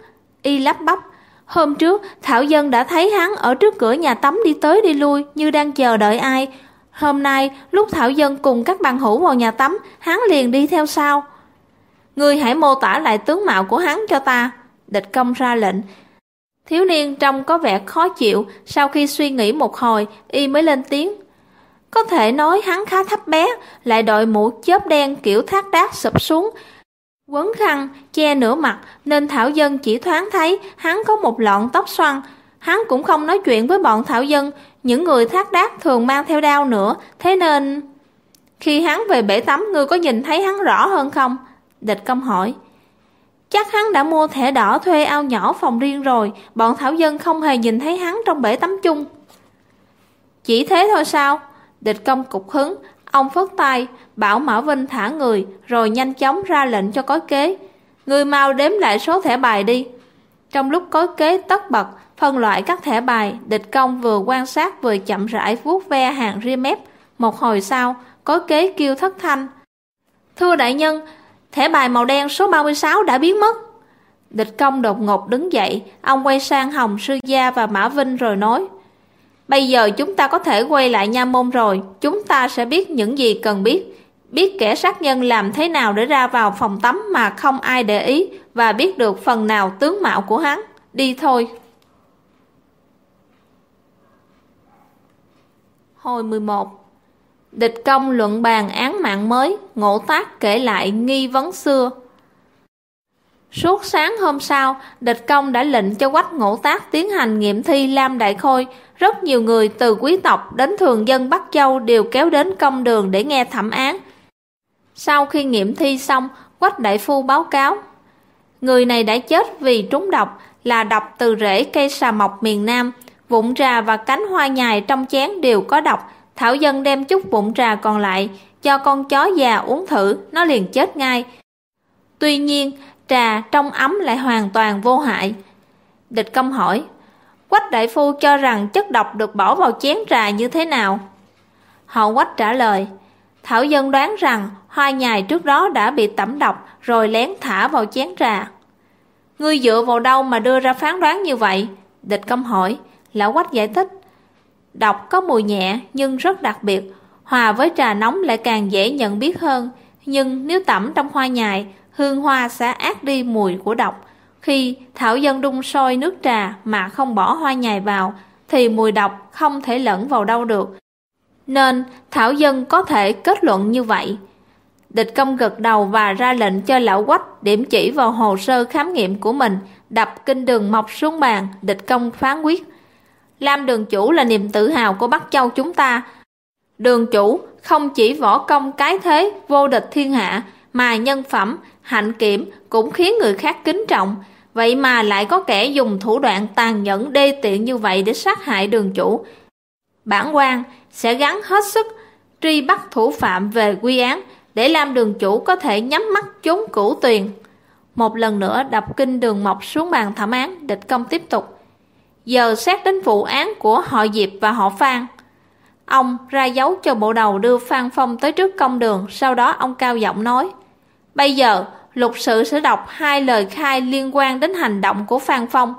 Y lắp bắp. Hôm trước, Thảo Dân đã thấy hắn ở trước cửa nhà tắm đi tới đi lui như đang chờ đợi ai. Hôm nay, lúc Thảo Dân cùng các bạn hữu vào nhà tắm, hắn liền đi theo sau. Ngươi hãy mô tả lại tướng mạo của hắn cho ta. Địch công ra lệnh, Thiếu niên trông có vẻ khó chịu, sau khi suy nghĩ một hồi, y mới lên tiếng. Có thể nói hắn khá thấp bé, lại đội mũ chớp đen kiểu thác đác sụp xuống. Quấn khăn, che nửa mặt, nên Thảo Dân chỉ thoáng thấy hắn có một lọn tóc xoăn. Hắn cũng không nói chuyện với bọn Thảo Dân, những người thác đác thường mang theo đao nữa, thế nên... Khi hắn về bể tắm, ngươi có nhìn thấy hắn rõ hơn không? Địch công hỏi. Chắc hắn đã mua thẻ đỏ thuê ao nhỏ phòng riêng rồi, bọn thảo dân không hề nhìn thấy hắn trong bể tắm chung. Chỉ thế thôi sao? Địch công cục hứng, Ông phất tay, bảo Mã Vinh thả người, rồi nhanh chóng ra lệnh cho cối kế. Người mau đếm lại số thẻ bài đi. Trong lúc cối kế tất bật, phân loại các thẻ bài, địch công vừa quan sát vừa chậm rãi vuốt ve hàng ria mép. Một hồi sau, cối kế kêu thất thanh. Thưa đại nhân, thẻ bài màu đen số 36 đã biến mất. Địch công đột ngột đứng dậy, ông quay sang Hồng Sư Gia và Mã Vinh rồi nói. Bây giờ chúng ta có thể quay lại nha môn rồi, chúng ta sẽ biết những gì cần biết. Biết kẻ sát nhân làm thế nào để ra vào phòng tắm mà không ai để ý và biết được phần nào tướng mạo của hắn. Đi thôi. Hồi 11 Địch công luận bàn án mạng mới, ngộ tác kể lại nghi vấn xưa. Suốt sáng hôm sau, địch công đã lệnh cho quách ngộ tác tiến hành nghiệm thi Lam Đại Khôi. Rất nhiều người từ quý tộc đến thường dân Bắc Châu đều kéo đến công đường để nghe thẩm án. Sau khi nghiệm thi xong, quách đại phu báo cáo. Người này đã chết vì trúng độc, là độc từ rễ cây xà mộc miền Nam. Vụn trà và cánh hoa nhài trong chén đều có độc. Thảo dân đem chút vụn trà còn lại, cho con chó già uống thử, nó liền chết ngay. Tuy nhiên, trà trong ấm lại hoàn toàn vô hại. Địch công hỏi, Quách đại phu cho rằng chất độc được bỏ vào chén trà như thế nào? Hậu quách trả lời, Thảo dân đoán rằng hoa nhài trước đó đã bị tẩm độc rồi lén thả vào chén trà. Ngươi dựa vào đâu mà đưa ra phán đoán như vậy? Địch công hỏi, lão quách giải thích. Độc có mùi nhẹ nhưng rất đặc biệt, hòa với trà nóng lại càng dễ nhận biết hơn. Nhưng nếu tẩm trong hoa nhài, hương hoa sẽ át đi mùi của độc. Khi thảo dân đun sôi nước trà mà không bỏ hoa nhài vào, thì mùi độc không thể lẫn vào đâu được. Nên thảo dân có thể kết luận như vậy. Địch công gật đầu và ra lệnh cho lão quách điểm chỉ vào hồ sơ khám nghiệm của mình, đập kinh đường mọc xuống bàn, địch công phán quyết. Lam đường chủ là niềm tự hào của Bắc Châu chúng ta. Đường chủ không chỉ võ công cái thế, vô địch thiên hạ, mà nhân phẩm, hạnh kiểm cũng khiến người khác kính trọng. Vậy mà lại có kẻ dùng thủ đoạn tàn nhẫn đê tiện như vậy để sát hại đường chủ. Bản quan sẽ gắn hết sức truy bắt thủ phạm về quy án để làm đường chủ có thể nhắm mắt trốn cửu tuyền. Một lần nữa đập kinh đường mọc xuống bàn thẩm án, địch công tiếp tục. Giờ xét đến vụ án của họ Diệp và họ Phan. Ông ra dấu cho bộ đầu đưa Phan Phong tới trước công đường, sau đó ông cao giọng nói. Bây giờ, lục sự sẽ đọc hai lời khai liên quan đến hành động của Phan Phong.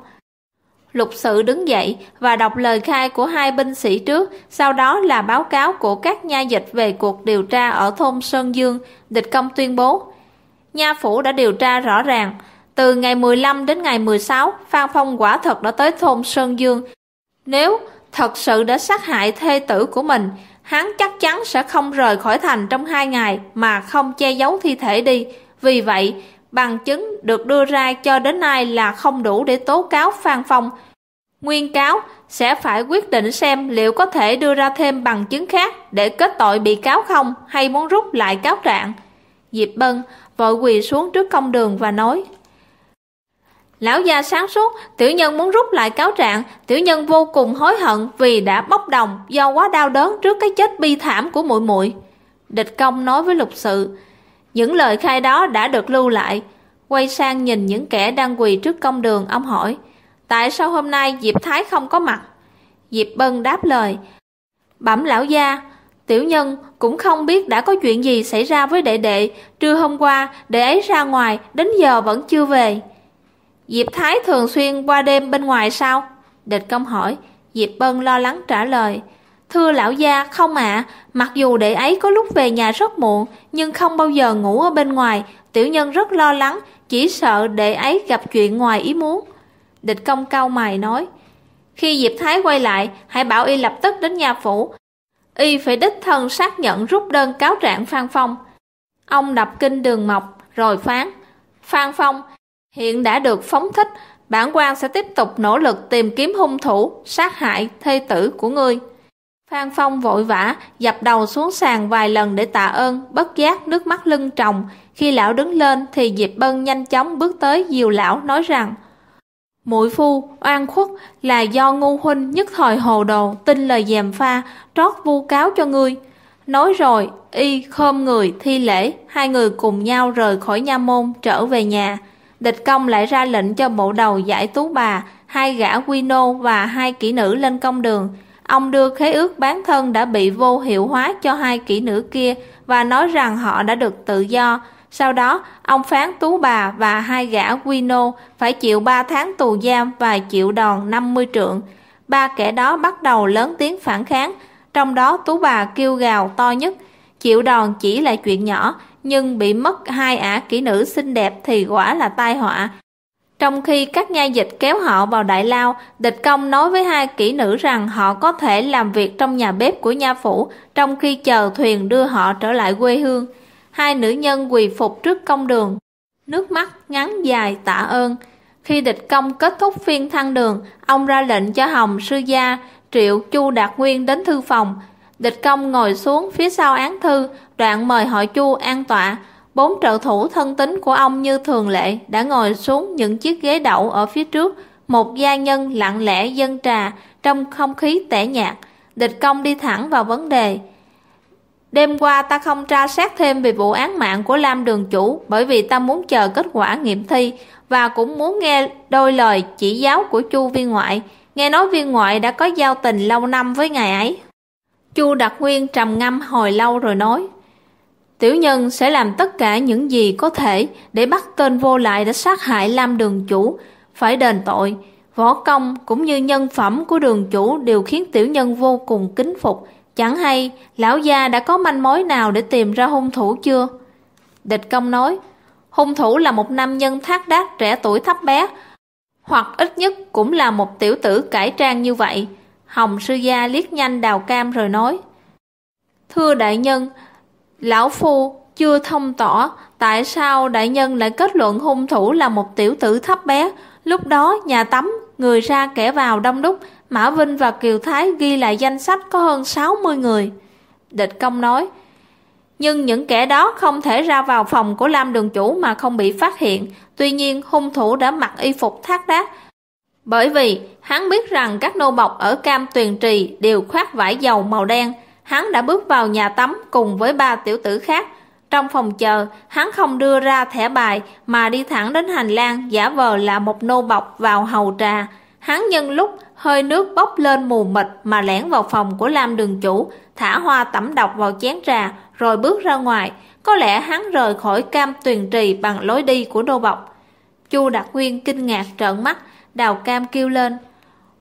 Lục sự đứng dậy và đọc lời khai của hai binh sĩ trước, sau đó là báo cáo của các nha dịch về cuộc điều tra ở thôn Sơn Dương, địch công tuyên bố. Nha phủ đã điều tra rõ ràng, từ ngày 15 đến ngày 16, Phan Phong quả thật đã tới thôn Sơn Dương. Nếu thật sự đã sát hại thê tử của mình, hắn chắc chắn sẽ không rời khỏi thành trong hai ngày mà không che giấu thi thể đi. Vì vậy, bằng chứng được đưa ra cho đến nay là không đủ để tố cáo Phan Phong. Nguyên cáo sẽ phải quyết định xem liệu có thể đưa ra thêm bằng chứng khác để kết tội bị cáo không hay muốn rút lại cáo trạng. Diệp Bân vội quỳ xuống trước công đường và nói Lão gia sáng suốt, tiểu nhân muốn rút lại cáo trạng, tiểu nhân vô cùng hối hận vì đã bốc đồng do quá đau đớn trước cái chết bi thảm của muội muội. Địch công nói với lục sự, những lời khai đó đã được lưu lại. Quay sang nhìn những kẻ đang quỳ trước công đường, ông hỏi, tại sao hôm nay Diệp Thái không có mặt? Diệp Bân đáp lời, bẩm lão gia, tiểu nhân cũng không biết đã có chuyện gì xảy ra với đệ đệ, trưa hôm qua đệ ấy ra ngoài, đến giờ vẫn chưa về. Diệp Thái thường xuyên qua đêm bên ngoài sao? Địch công hỏi, Diệp Bân lo lắng trả lời, Thưa lão gia, không ạ, mặc dù đệ ấy có lúc về nhà rất muộn, nhưng không bao giờ ngủ ở bên ngoài, tiểu nhân rất lo lắng, chỉ sợ đệ ấy gặp chuyện ngoài ý muốn. Địch công cao mày nói, khi Diệp Thái quay lại, hãy bảo y lập tức đến nhà phủ. Y phải đích thân xác nhận rút đơn cáo trạng Phan Phong. Ông đập kinh đường mọc, rồi phán. Phan Phong, hiện đã được phóng thích, bản quan sẽ tiếp tục nỗ lực tìm kiếm hung thủ, sát hại thê tử của ngươi. Phan Phong vội vã, dập đầu xuống sàn vài lần để tạ ơn, bất giác nước mắt lưng tròng. Khi lão đứng lên thì Diệp Bân nhanh chóng bước tới dìu lão nói rằng Mũi phu, oan khuất là do ngu huynh nhất thời hồ đồ, tin lời dèm pha, trót vu cáo cho ngươi. Nói rồi, y khom người thi lễ, hai người cùng nhau rời khỏi nha môn trở về nhà. Địch công lại ra lệnh cho bộ đầu giải tú bà, hai gã quy nô và hai kỹ nữ lên công đường. Ông đưa khế ước bán thân đã bị vô hiệu hóa cho hai kỹ nữ kia và nói rằng họ đã được tự do. Sau đó, ông phán tú bà và hai gã quino phải chịu ba tháng tù giam và chịu đòn 50 trượng. Ba kẻ đó bắt đầu lớn tiếng phản kháng, trong đó tú bà kêu gào to nhất. Chịu đòn chỉ là chuyện nhỏ, nhưng bị mất hai ả kỹ nữ xinh đẹp thì quả là tai họa. Trong khi các nha dịch kéo họ vào đại lao, địch công nói với hai kỹ nữ rằng họ có thể làm việc trong nhà bếp của nha phủ, trong khi chờ thuyền đưa họ trở lại quê hương. Hai nữ nhân quỳ phục trước công đường, nước mắt ngắn dài tạ ơn. Khi địch công kết thúc phiên thăng đường, ông ra lệnh cho Hồng Sư Gia, Triệu Chu Đạt Nguyên đến thư phòng. Địch công ngồi xuống phía sau án thư, đoạn mời họ Chu an tọa. Bốn trợ thủ thân tín của ông như thường lệ đã ngồi xuống những chiếc ghế đậu ở phía trước. Một gia nhân lặng lẽ dân trà trong không khí tẻ nhạt. Địch công đi thẳng vào vấn đề. Đêm qua ta không tra xét thêm về vụ án mạng của Lam Đường Chủ bởi vì ta muốn chờ kết quả nghiệm thi và cũng muốn nghe đôi lời chỉ giáo của Chu viên ngoại. Nghe nói viên ngoại đã có giao tình lâu năm với ngài ấy. Chu Đặc Nguyên trầm ngâm hồi lâu rồi nói Tiểu nhân sẽ làm tất cả những gì có thể để bắt tên vô lại đã sát hại Lam đường chủ, phải đền tội. Võ công cũng như nhân phẩm của đường chủ đều khiến tiểu nhân vô cùng kính phục. Chẳng hay lão gia đã có manh mối nào để tìm ra hung thủ chưa? Địch công nói, hung thủ là một nam nhân thác đát trẻ tuổi thấp bé, hoặc ít nhất cũng là một tiểu tử cải trang như vậy. Hồng sư gia liếc nhanh đào cam rồi nói, Thưa đại nhân, Lão Phu chưa thông tỏ tại sao đại nhân lại kết luận hung thủ là một tiểu tử thấp bé. Lúc đó nhà tắm, người ra kẻ vào đông đúc, Mã Vinh và Kiều Thái ghi lại danh sách có hơn 60 người. Địch công nói, nhưng những kẻ đó không thể ra vào phòng của Lam Đường Chủ mà không bị phát hiện. Tuy nhiên hung thủ đã mặc y phục thác đát. Bởi vì hắn biết rằng các nô bọc ở Cam Tuyền Trì đều khoác vải dầu màu đen hắn đã bước vào nhà tắm cùng với ba tiểu tử khác. Trong phòng chờ, hắn không đưa ra thẻ bài mà đi thẳng đến hành lang giả vờ là một nô bọc vào hầu trà. Hắn nhân lúc hơi nước bốc lên mù mịt mà lẻn vào phòng của Lam đường chủ, thả hoa tẩm độc vào chén trà rồi bước ra ngoài. Có lẽ hắn rời khỏi cam tuyền trì bằng lối đi của nô bọc. Chu Đạt Nguyên kinh ngạc trợn mắt, đào cam kêu lên.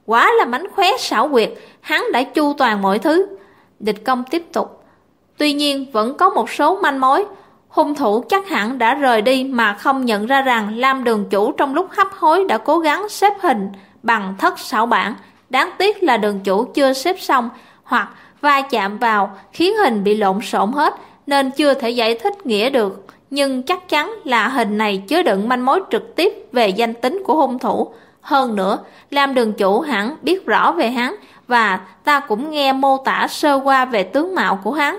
Quá là mánh khóe xảo quyệt, hắn đã chu toàn mọi thứ. Địch công tiếp tục. Tuy nhiên vẫn có một số manh mối. Hung thủ chắc hẳn đã rời đi mà không nhận ra rằng Lam đường chủ trong lúc hấp hối đã cố gắng xếp hình bằng thất xảo bản. Đáng tiếc là đường chủ chưa xếp xong hoặc va chạm vào khiến hình bị lộn xộn hết nên chưa thể giải thích nghĩa được. Nhưng chắc chắn là hình này chứa đựng manh mối trực tiếp về danh tính của hung thủ. Hơn nữa, Lam đường chủ hẳn biết rõ về hắn và ta cũng nghe mô tả sơ qua về tướng mạo của hắn.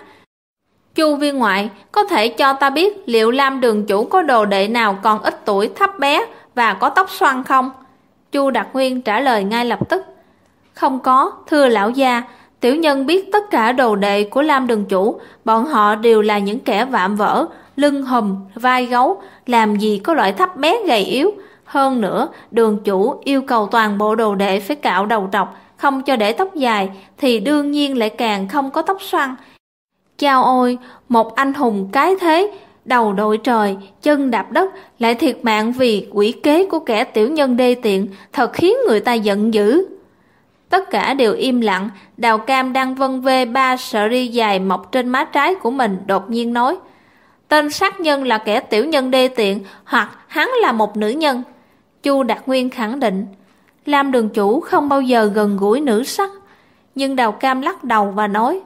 Chu viên ngoại, có thể cho ta biết liệu Lam đường chủ có đồ đệ nào còn ít tuổi thấp bé và có tóc xoăn không? Chu Đạt Nguyên trả lời ngay lập tức. Không có, thưa lão gia, tiểu nhân biết tất cả đồ đệ của Lam đường chủ, bọn họ đều là những kẻ vạm vỡ, lưng hùm, vai gấu, làm gì có loại thấp bé gầy yếu. Hơn nữa, đường chủ yêu cầu toàn bộ đồ đệ phải cạo đầu trọc, không cho để tóc dài thì đương nhiên lại càng không có tóc xoăn. Chao ôi, một anh hùng cái thế, đầu đội trời, chân đạp đất, lại thiệt mạng vì quỷ kế của kẻ tiểu nhân đê tiện, thật khiến người ta giận dữ. Tất cả đều im lặng, đào cam đang vân vê ba sợi ri dài mọc trên má trái của mình đột nhiên nói. Tên sát nhân là kẻ tiểu nhân đê tiện, hoặc hắn là một nữ nhân. Chu Đạt Nguyên khẳng định, Lam đường chủ không bao giờ gần gũi nữ sắc, nhưng Đào Cam lắc đầu và nói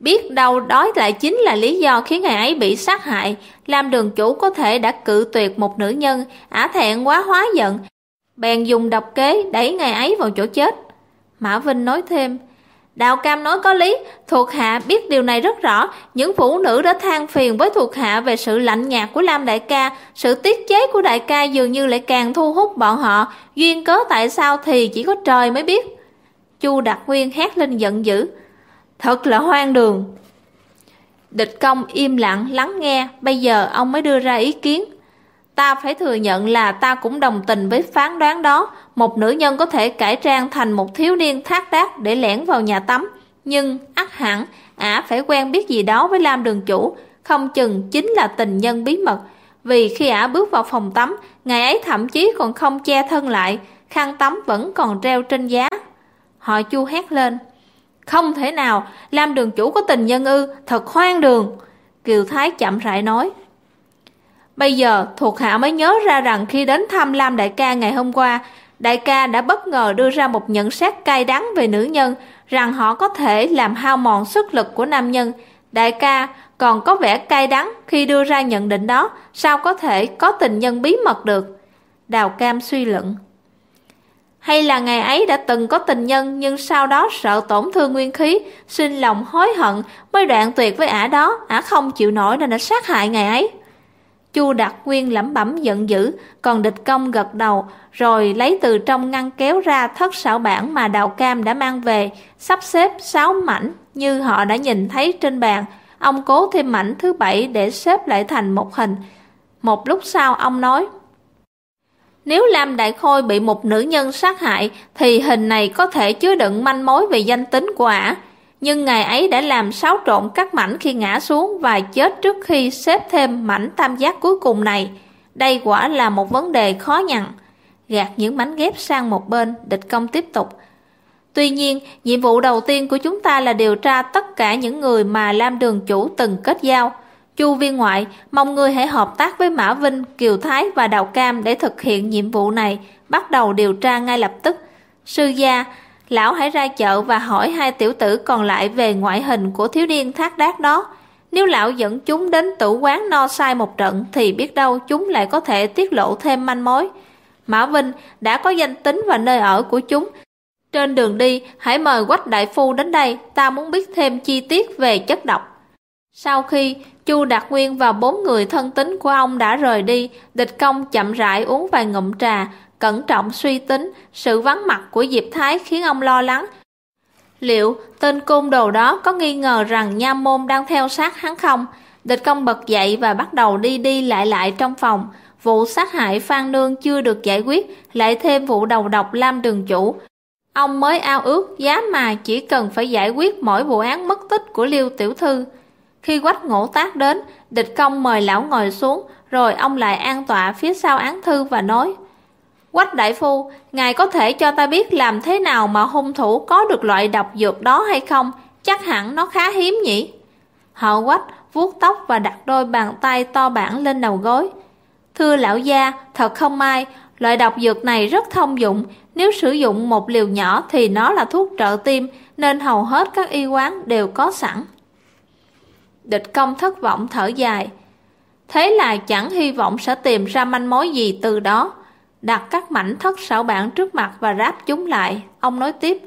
Biết đâu đó lại chính là lý do khiến ngài ấy bị sát hại, Lam đường chủ có thể đã cự tuyệt một nữ nhân, ả thẹn quá hóa giận, bèn dùng độc kế đẩy ngài ấy vào chỗ chết. Mã Vinh nói thêm, Đào Cam nói có lý, thuộc hạ biết điều này rất rõ, những phụ nữ đã than phiền với thuộc hạ về sự lạnh nhạt của Lam đại ca, sự tiết chế của đại ca dường như lại càng thu hút bọn họ, duyên cớ tại sao thì chỉ có trời mới biết. Chu Đạt Nguyên hét lên giận dữ, thật là hoang đường. Địch công im lặng lắng nghe, bây giờ ông mới đưa ra ý kiến. Ta phải thừa nhận là ta cũng đồng tình với phán đoán đó, một nữ nhân có thể cải trang thành một thiếu niên thác đác để lẻn vào nhà tắm. Nhưng, ắt hẳn, ả phải quen biết gì đó với Lam đường chủ, không chừng chính là tình nhân bí mật. Vì khi ả bước vào phòng tắm, ngày ấy thậm chí còn không che thân lại, khăn tắm vẫn còn treo trên giá. Họ chu hét lên. Không thể nào, Lam đường chủ có tình nhân ư, thật hoang đường. Kiều Thái chậm rãi nói. Bây giờ, thuộc hạ mới nhớ ra rằng khi đến thăm Lam đại ca ngày hôm qua, đại ca đã bất ngờ đưa ra một nhận xét cay đắng về nữ nhân, rằng họ có thể làm hao mòn sức lực của nam nhân. Đại ca còn có vẻ cay đắng khi đưa ra nhận định đó, sao có thể có tình nhân bí mật được? Đào Cam suy luận. Hay là ngày ấy đã từng có tình nhân nhưng sau đó sợ tổn thương nguyên khí, sinh lòng hối hận mới đoạn tuyệt với ả đó, ả không chịu nổi nên đã sát hại ngày ấy. Chu Đạt Nguyên lẩm bẩm giận dữ, còn địch công gật đầu, rồi lấy từ trong ngăn kéo ra thất xảo bản mà Đào Cam đã mang về, sắp xếp sáu mảnh như họ đã nhìn thấy trên bàn. Ông cố thêm mảnh thứ bảy để xếp lại thành một hình. Một lúc sau ông nói, nếu Lam Đại Khôi bị một nữ nhân sát hại, thì hình này có thể chứa đựng manh mối về danh tính của ả. Nhưng ngài ấy đã làm xáo trộn các mảnh khi ngã xuống và chết trước khi xếp thêm mảnh tam giác cuối cùng này. Đây quả là một vấn đề khó nhằn. Gạt những mảnh ghép sang một bên, địch công tiếp tục. Tuy nhiên, nhiệm vụ đầu tiên của chúng ta là điều tra tất cả những người mà Lam Đường Chủ từng kết giao. Chu viên ngoại, mong ngươi hãy hợp tác với Mã Vinh, Kiều Thái và Đào Cam để thực hiện nhiệm vụ này, bắt đầu điều tra ngay lập tức. Sư gia, lão hãy ra chợ và hỏi hai tiểu tử còn lại về ngoại hình của thiếu niên thác đác đó. Nếu lão dẫn chúng đến tử quán no sai một trận thì biết đâu chúng lại có thể tiết lộ thêm manh mối. Mã Vinh đã có danh tính và nơi ở của chúng. Trên đường đi, hãy mời Quách Đại Phu đến đây, ta muốn biết thêm chi tiết về chất độc. Sau khi Chu Đạt Nguyên và bốn người thân tín của ông đã rời đi, địch công chậm rãi uống vài ngụm trà, cẩn trọng suy tính, sự vắng mặt của Diệp Thái khiến ông lo lắng. Liệu tên côn đồ đó có nghi ngờ rằng Nha Môn đang theo sát hắn không? Địch công bật dậy và bắt đầu đi đi lại lại trong phòng. Vụ sát hại Phan Nương chưa được giải quyết, lại thêm vụ đầu độc Lam Đường Chủ. Ông mới ao ước giá mà chỉ cần phải giải quyết mỗi vụ án mất tích của Liêu Tiểu Thư. Khi quách ngỗ tác đến, địch công mời lão ngồi xuống, rồi ông lại an tọa phía sau án thư và nói Quách đại phu, ngài có thể cho ta biết làm thế nào mà hung thủ có được loại độc dược đó hay không? Chắc hẳn nó khá hiếm nhỉ? Họ quách vuốt tóc và đặt đôi bàn tay to bản lên đầu gối. Thưa lão gia, thật không may, loại độc dược này rất thông dụng. Nếu sử dụng một liều nhỏ thì nó là thuốc trợ tim, nên hầu hết các y quán đều có sẵn. Địch công thất vọng thở dài. Thế là chẳng hy vọng sẽ tìm ra manh mối gì từ đó. Đặt các mảnh thất xảo bản trước mặt và ráp chúng lại. Ông nói tiếp.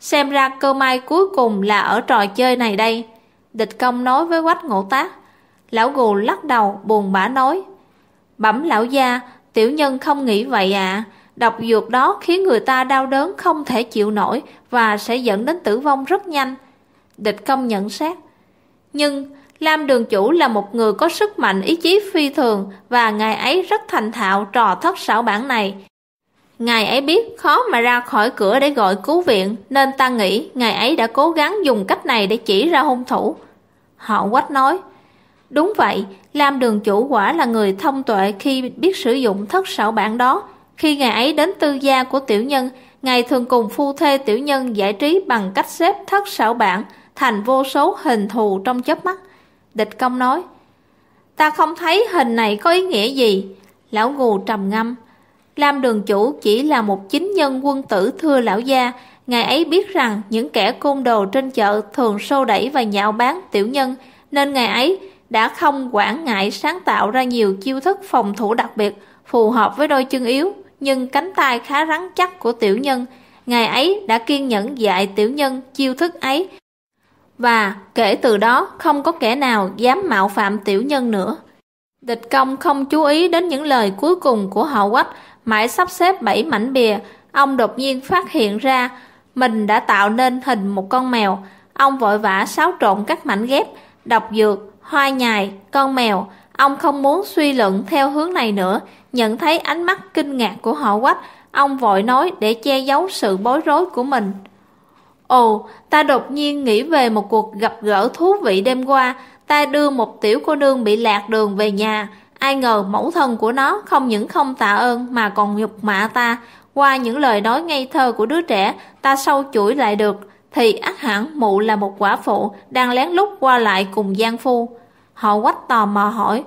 Xem ra cơ may cuối cùng là ở trò chơi này đây. Địch công nói với quách ngộ tác. Lão gù lắc đầu buồn bã nói. Bẩm lão gia, tiểu nhân không nghĩ vậy ạ. À. Độc dược đó khiến người ta đau đớn không thể chịu nổi và sẽ dẫn đến tử vong rất nhanh. Địch công nhận xét. Nhưng Lam Đường Chủ là một người có sức mạnh ý chí phi thường và ngài ấy rất thành thạo trò thất xảo bản này. Ngài ấy biết khó mà ra khỏi cửa để gọi cứu viện nên ta nghĩ ngài ấy đã cố gắng dùng cách này để chỉ ra hung thủ. Họ quách nói, đúng vậy, Lam Đường Chủ quả là người thông tuệ khi biết sử dụng thất xảo bản đó. Khi ngài ấy đến tư gia của tiểu nhân, ngài thường cùng phu thê tiểu nhân giải trí bằng cách xếp thất xảo bản thành vô số hình thù trong chớp mắt. Địch công nói, ta không thấy hình này có ý nghĩa gì. Lão gù trầm ngâm, Lam đường chủ chỉ là một chính nhân quân tử thưa lão gia, ngài ấy biết rằng những kẻ côn đồ trên chợ thường sâu đẩy và nhạo bán tiểu nhân, nên ngài ấy đã không quản ngại sáng tạo ra nhiều chiêu thức phòng thủ đặc biệt phù hợp với đôi chân yếu nhưng cánh tay khá rắn chắc của tiểu nhân. Ngài ấy đã kiên nhẫn dạy tiểu nhân chiêu thức ấy và kể từ đó không có kẻ nào dám mạo phạm tiểu nhân nữa. Địch công không chú ý đến những lời cuối cùng của họ quách, mãi sắp xếp bảy mảnh bìa, ông đột nhiên phát hiện ra mình đã tạo nên hình một con mèo. Ông vội vã xáo trộn các mảnh ghép, độc dược, hoa nhài, con mèo. Ông không muốn suy luận theo hướng này nữa, nhận thấy ánh mắt kinh ngạc của họ quách, ông vội nói để che giấu sự bối rối của mình. Ồ, ta đột nhiên nghĩ về một cuộc gặp gỡ thú vị đêm qua, ta đưa một tiểu cô nương bị lạc đường về nhà, ai ngờ mẫu thân của nó không những không tạ ơn mà còn nhục mạ ta, qua những lời nói ngây thơ của đứa trẻ, ta sâu chuỗi lại được, thì ác hẳn mụ là một quả phụ đang lén lút qua lại cùng gian phu. Họ quách tò mò hỏi,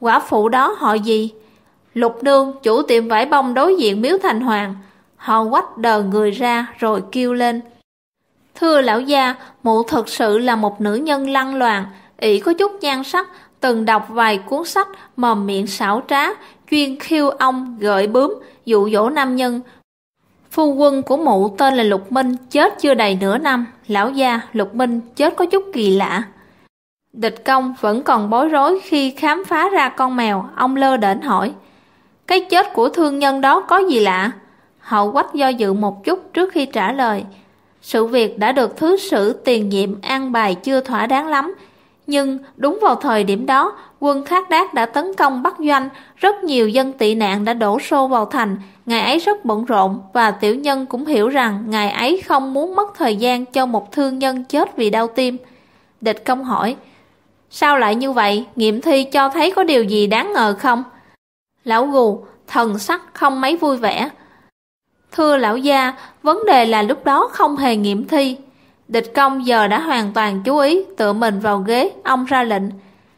quả phụ đó họ gì? Lục nương, chủ tiệm vải bông đối diện miếu thành hoàng. Họ quách đờ người ra rồi kêu lên. Thưa lão gia, mụ thật sự là một nữ nhân lăng loàn, ỷ có chút nhan sắc, từng đọc vài cuốn sách mồm miệng xảo trá, chuyên khiêu ông, gợi bướm, dụ dỗ nam nhân. Phu quân của mụ tên là Lục Minh, chết chưa đầy nửa năm. Lão gia, Lục Minh chết có chút kỳ lạ. Địch công vẫn còn bối rối khi khám phá ra con mèo, ông lơ đễnh hỏi. Cái chết của thương nhân đó có gì lạ? Hậu quách do dự một chút trước khi trả lời. Sự việc đã được thứ sử tiền nhiệm an bài chưa thỏa đáng lắm, nhưng đúng vào thời điểm đó, quân Khát Đát đã tấn công Bắc Doanh, rất nhiều dân tị nạn đã đổ xô vào thành, ngài ấy rất bận rộn và tiểu nhân cũng hiểu rằng ngài ấy không muốn mất thời gian cho một thương nhân chết vì đau tim. Địch công hỏi, sao lại như vậy, nghiệm thi cho thấy có điều gì đáng ngờ không? Lão gù, thần sắc không mấy vui vẻ. Thưa lão gia, vấn đề là lúc đó không hề nghiệm thi, Địch công giờ đã hoàn toàn chú ý, tựa mình vào ghế, ông ra lệnh.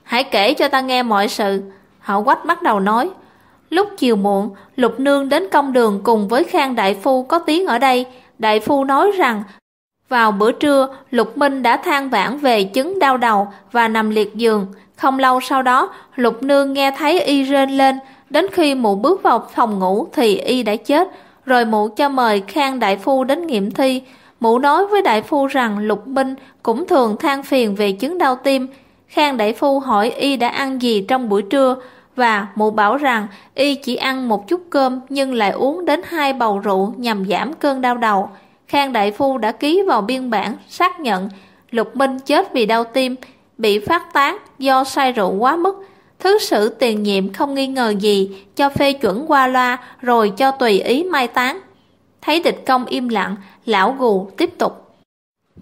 Hãy kể cho ta nghe mọi sự. Hậu quách bắt đầu nói. Lúc chiều muộn, Lục Nương đến công đường cùng với Khang Đại Phu có tiếng ở đây. Đại Phu nói rằng, vào bữa trưa, Lục Minh đã than vãn về chứng đau đầu và nằm liệt giường. Không lâu sau đó, Lục Nương nghe thấy y rên lên. Đến khi mụ bước vào phòng ngủ thì y đã chết. Rồi mụ cho mời Khang Đại Phu đến nghiệm thi. Mụ nói với đại phu rằng Lục Minh cũng thường than phiền về chứng đau tim. Khang đại phu hỏi y đã ăn gì trong buổi trưa và mụ bảo rằng y chỉ ăn một chút cơm nhưng lại uống đến hai bầu rượu nhằm giảm cơn đau đầu. Khang đại phu đã ký vào biên bản xác nhận Lục Minh chết vì đau tim, bị phát tán do say rượu quá mức. Thứ sử tiền nhiệm không nghi ngờ gì, cho phê chuẩn qua loa rồi cho tùy ý mai táng. Thấy địch công im lặng, lão gù tiếp tục.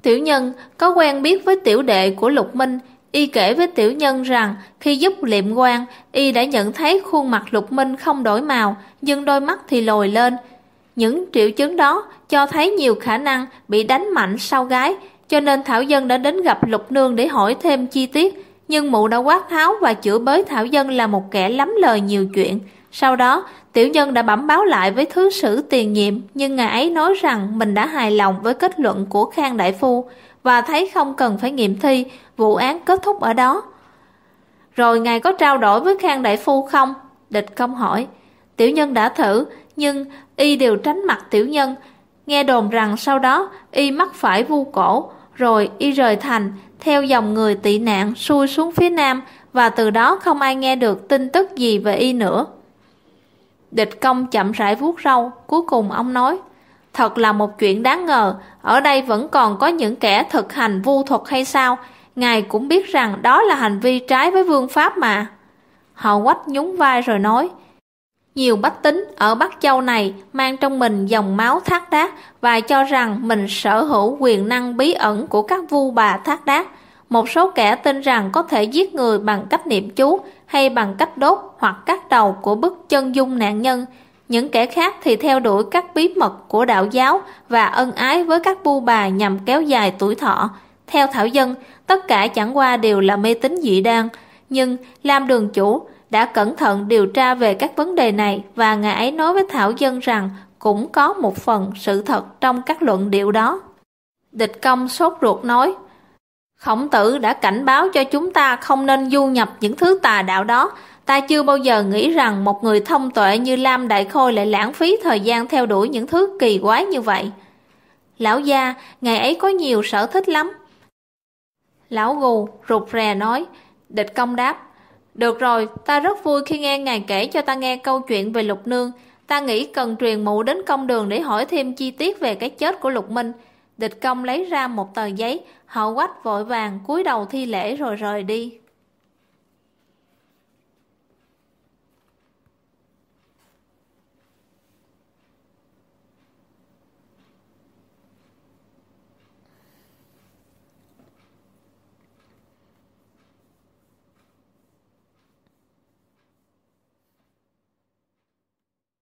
Tiểu nhân có quen biết với tiểu đệ của Lục Minh, y kể với tiểu nhân rằng khi giúp liệm quan, y đã nhận thấy khuôn mặt Lục Minh không đổi màu, nhưng đôi mắt thì lồi lên. Những triệu chứng đó cho thấy nhiều khả năng bị đánh mạnh sau gái, cho nên Thảo Dân đã đến gặp Lục Nương để hỏi thêm chi tiết, nhưng mụ đã quát tháo và chữa bới Thảo Dân là một kẻ lắm lời nhiều chuyện. Sau đó, tiểu nhân đã bẩm báo lại với thứ sử tiền nhiệm, nhưng ngài ấy nói rằng mình đã hài lòng với kết luận của Khang Đại Phu và thấy không cần phải nghiệm thi, vụ án kết thúc ở đó. Rồi ngài có trao đổi với Khang Đại Phu không? Địch công hỏi. Tiểu nhân đã thử, nhưng y đều tránh mặt tiểu nhân. Nghe đồn rằng sau đó y mắc phải vu cổ, rồi y rời thành, theo dòng người tị nạn xuôi xuống phía nam và từ đó không ai nghe được tin tức gì về y nữa. Địch công chậm rãi vuốt râu, cuối cùng ông nói, thật là một chuyện đáng ngờ, ở đây vẫn còn có những kẻ thực hành vu thuật hay sao, ngài cũng biết rằng đó là hành vi trái với vương pháp mà. Họ quách nhún vai rồi nói, nhiều bách tính ở Bắc Châu này mang trong mình dòng máu thác đát và cho rằng mình sở hữu quyền năng bí ẩn của các vu bà thác đát. Một số kẻ tin rằng có thể giết người bằng cách niệm chú hay bằng cách đốt hoặc cắt đầu của bức chân dung nạn nhân. Những kẻ khác thì theo đuổi các bí mật của đạo giáo và ân ái với các bu bà nhằm kéo dài tuổi thọ. Theo Thảo Dân, tất cả chẳng qua đều là mê tín dị đoan. Nhưng Lam Đường Chủ đã cẩn thận điều tra về các vấn đề này và ngài ấy nói với Thảo Dân rằng cũng có một phần sự thật trong các luận điệu đó. Địch công sốt ruột nói, Khổng tử đã cảnh báo cho chúng ta không nên du nhập những thứ tà đạo đó. Ta chưa bao giờ nghĩ rằng một người thông tuệ như Lam Đại Khôi lại lãng phí thời gian theo đuổi những thứ kỳ quái như vậy. Lão gia, ngày ấy có nhiều sở thích lắm. Lão gù, rụt rè nói, địch công đáp. Được rồi, ta rất vui khi nghe ngài kể cho ta nghe câu chuyện về Lục Nương. Ta nghĩ cần truyền mụ đến công đường để hỏi thêm chi tiết về cái chết của Lục Minh. Địch công lấy ra một tờ giấy, họ quách vội vàng cúi đầu thi lễ rồi rời đi.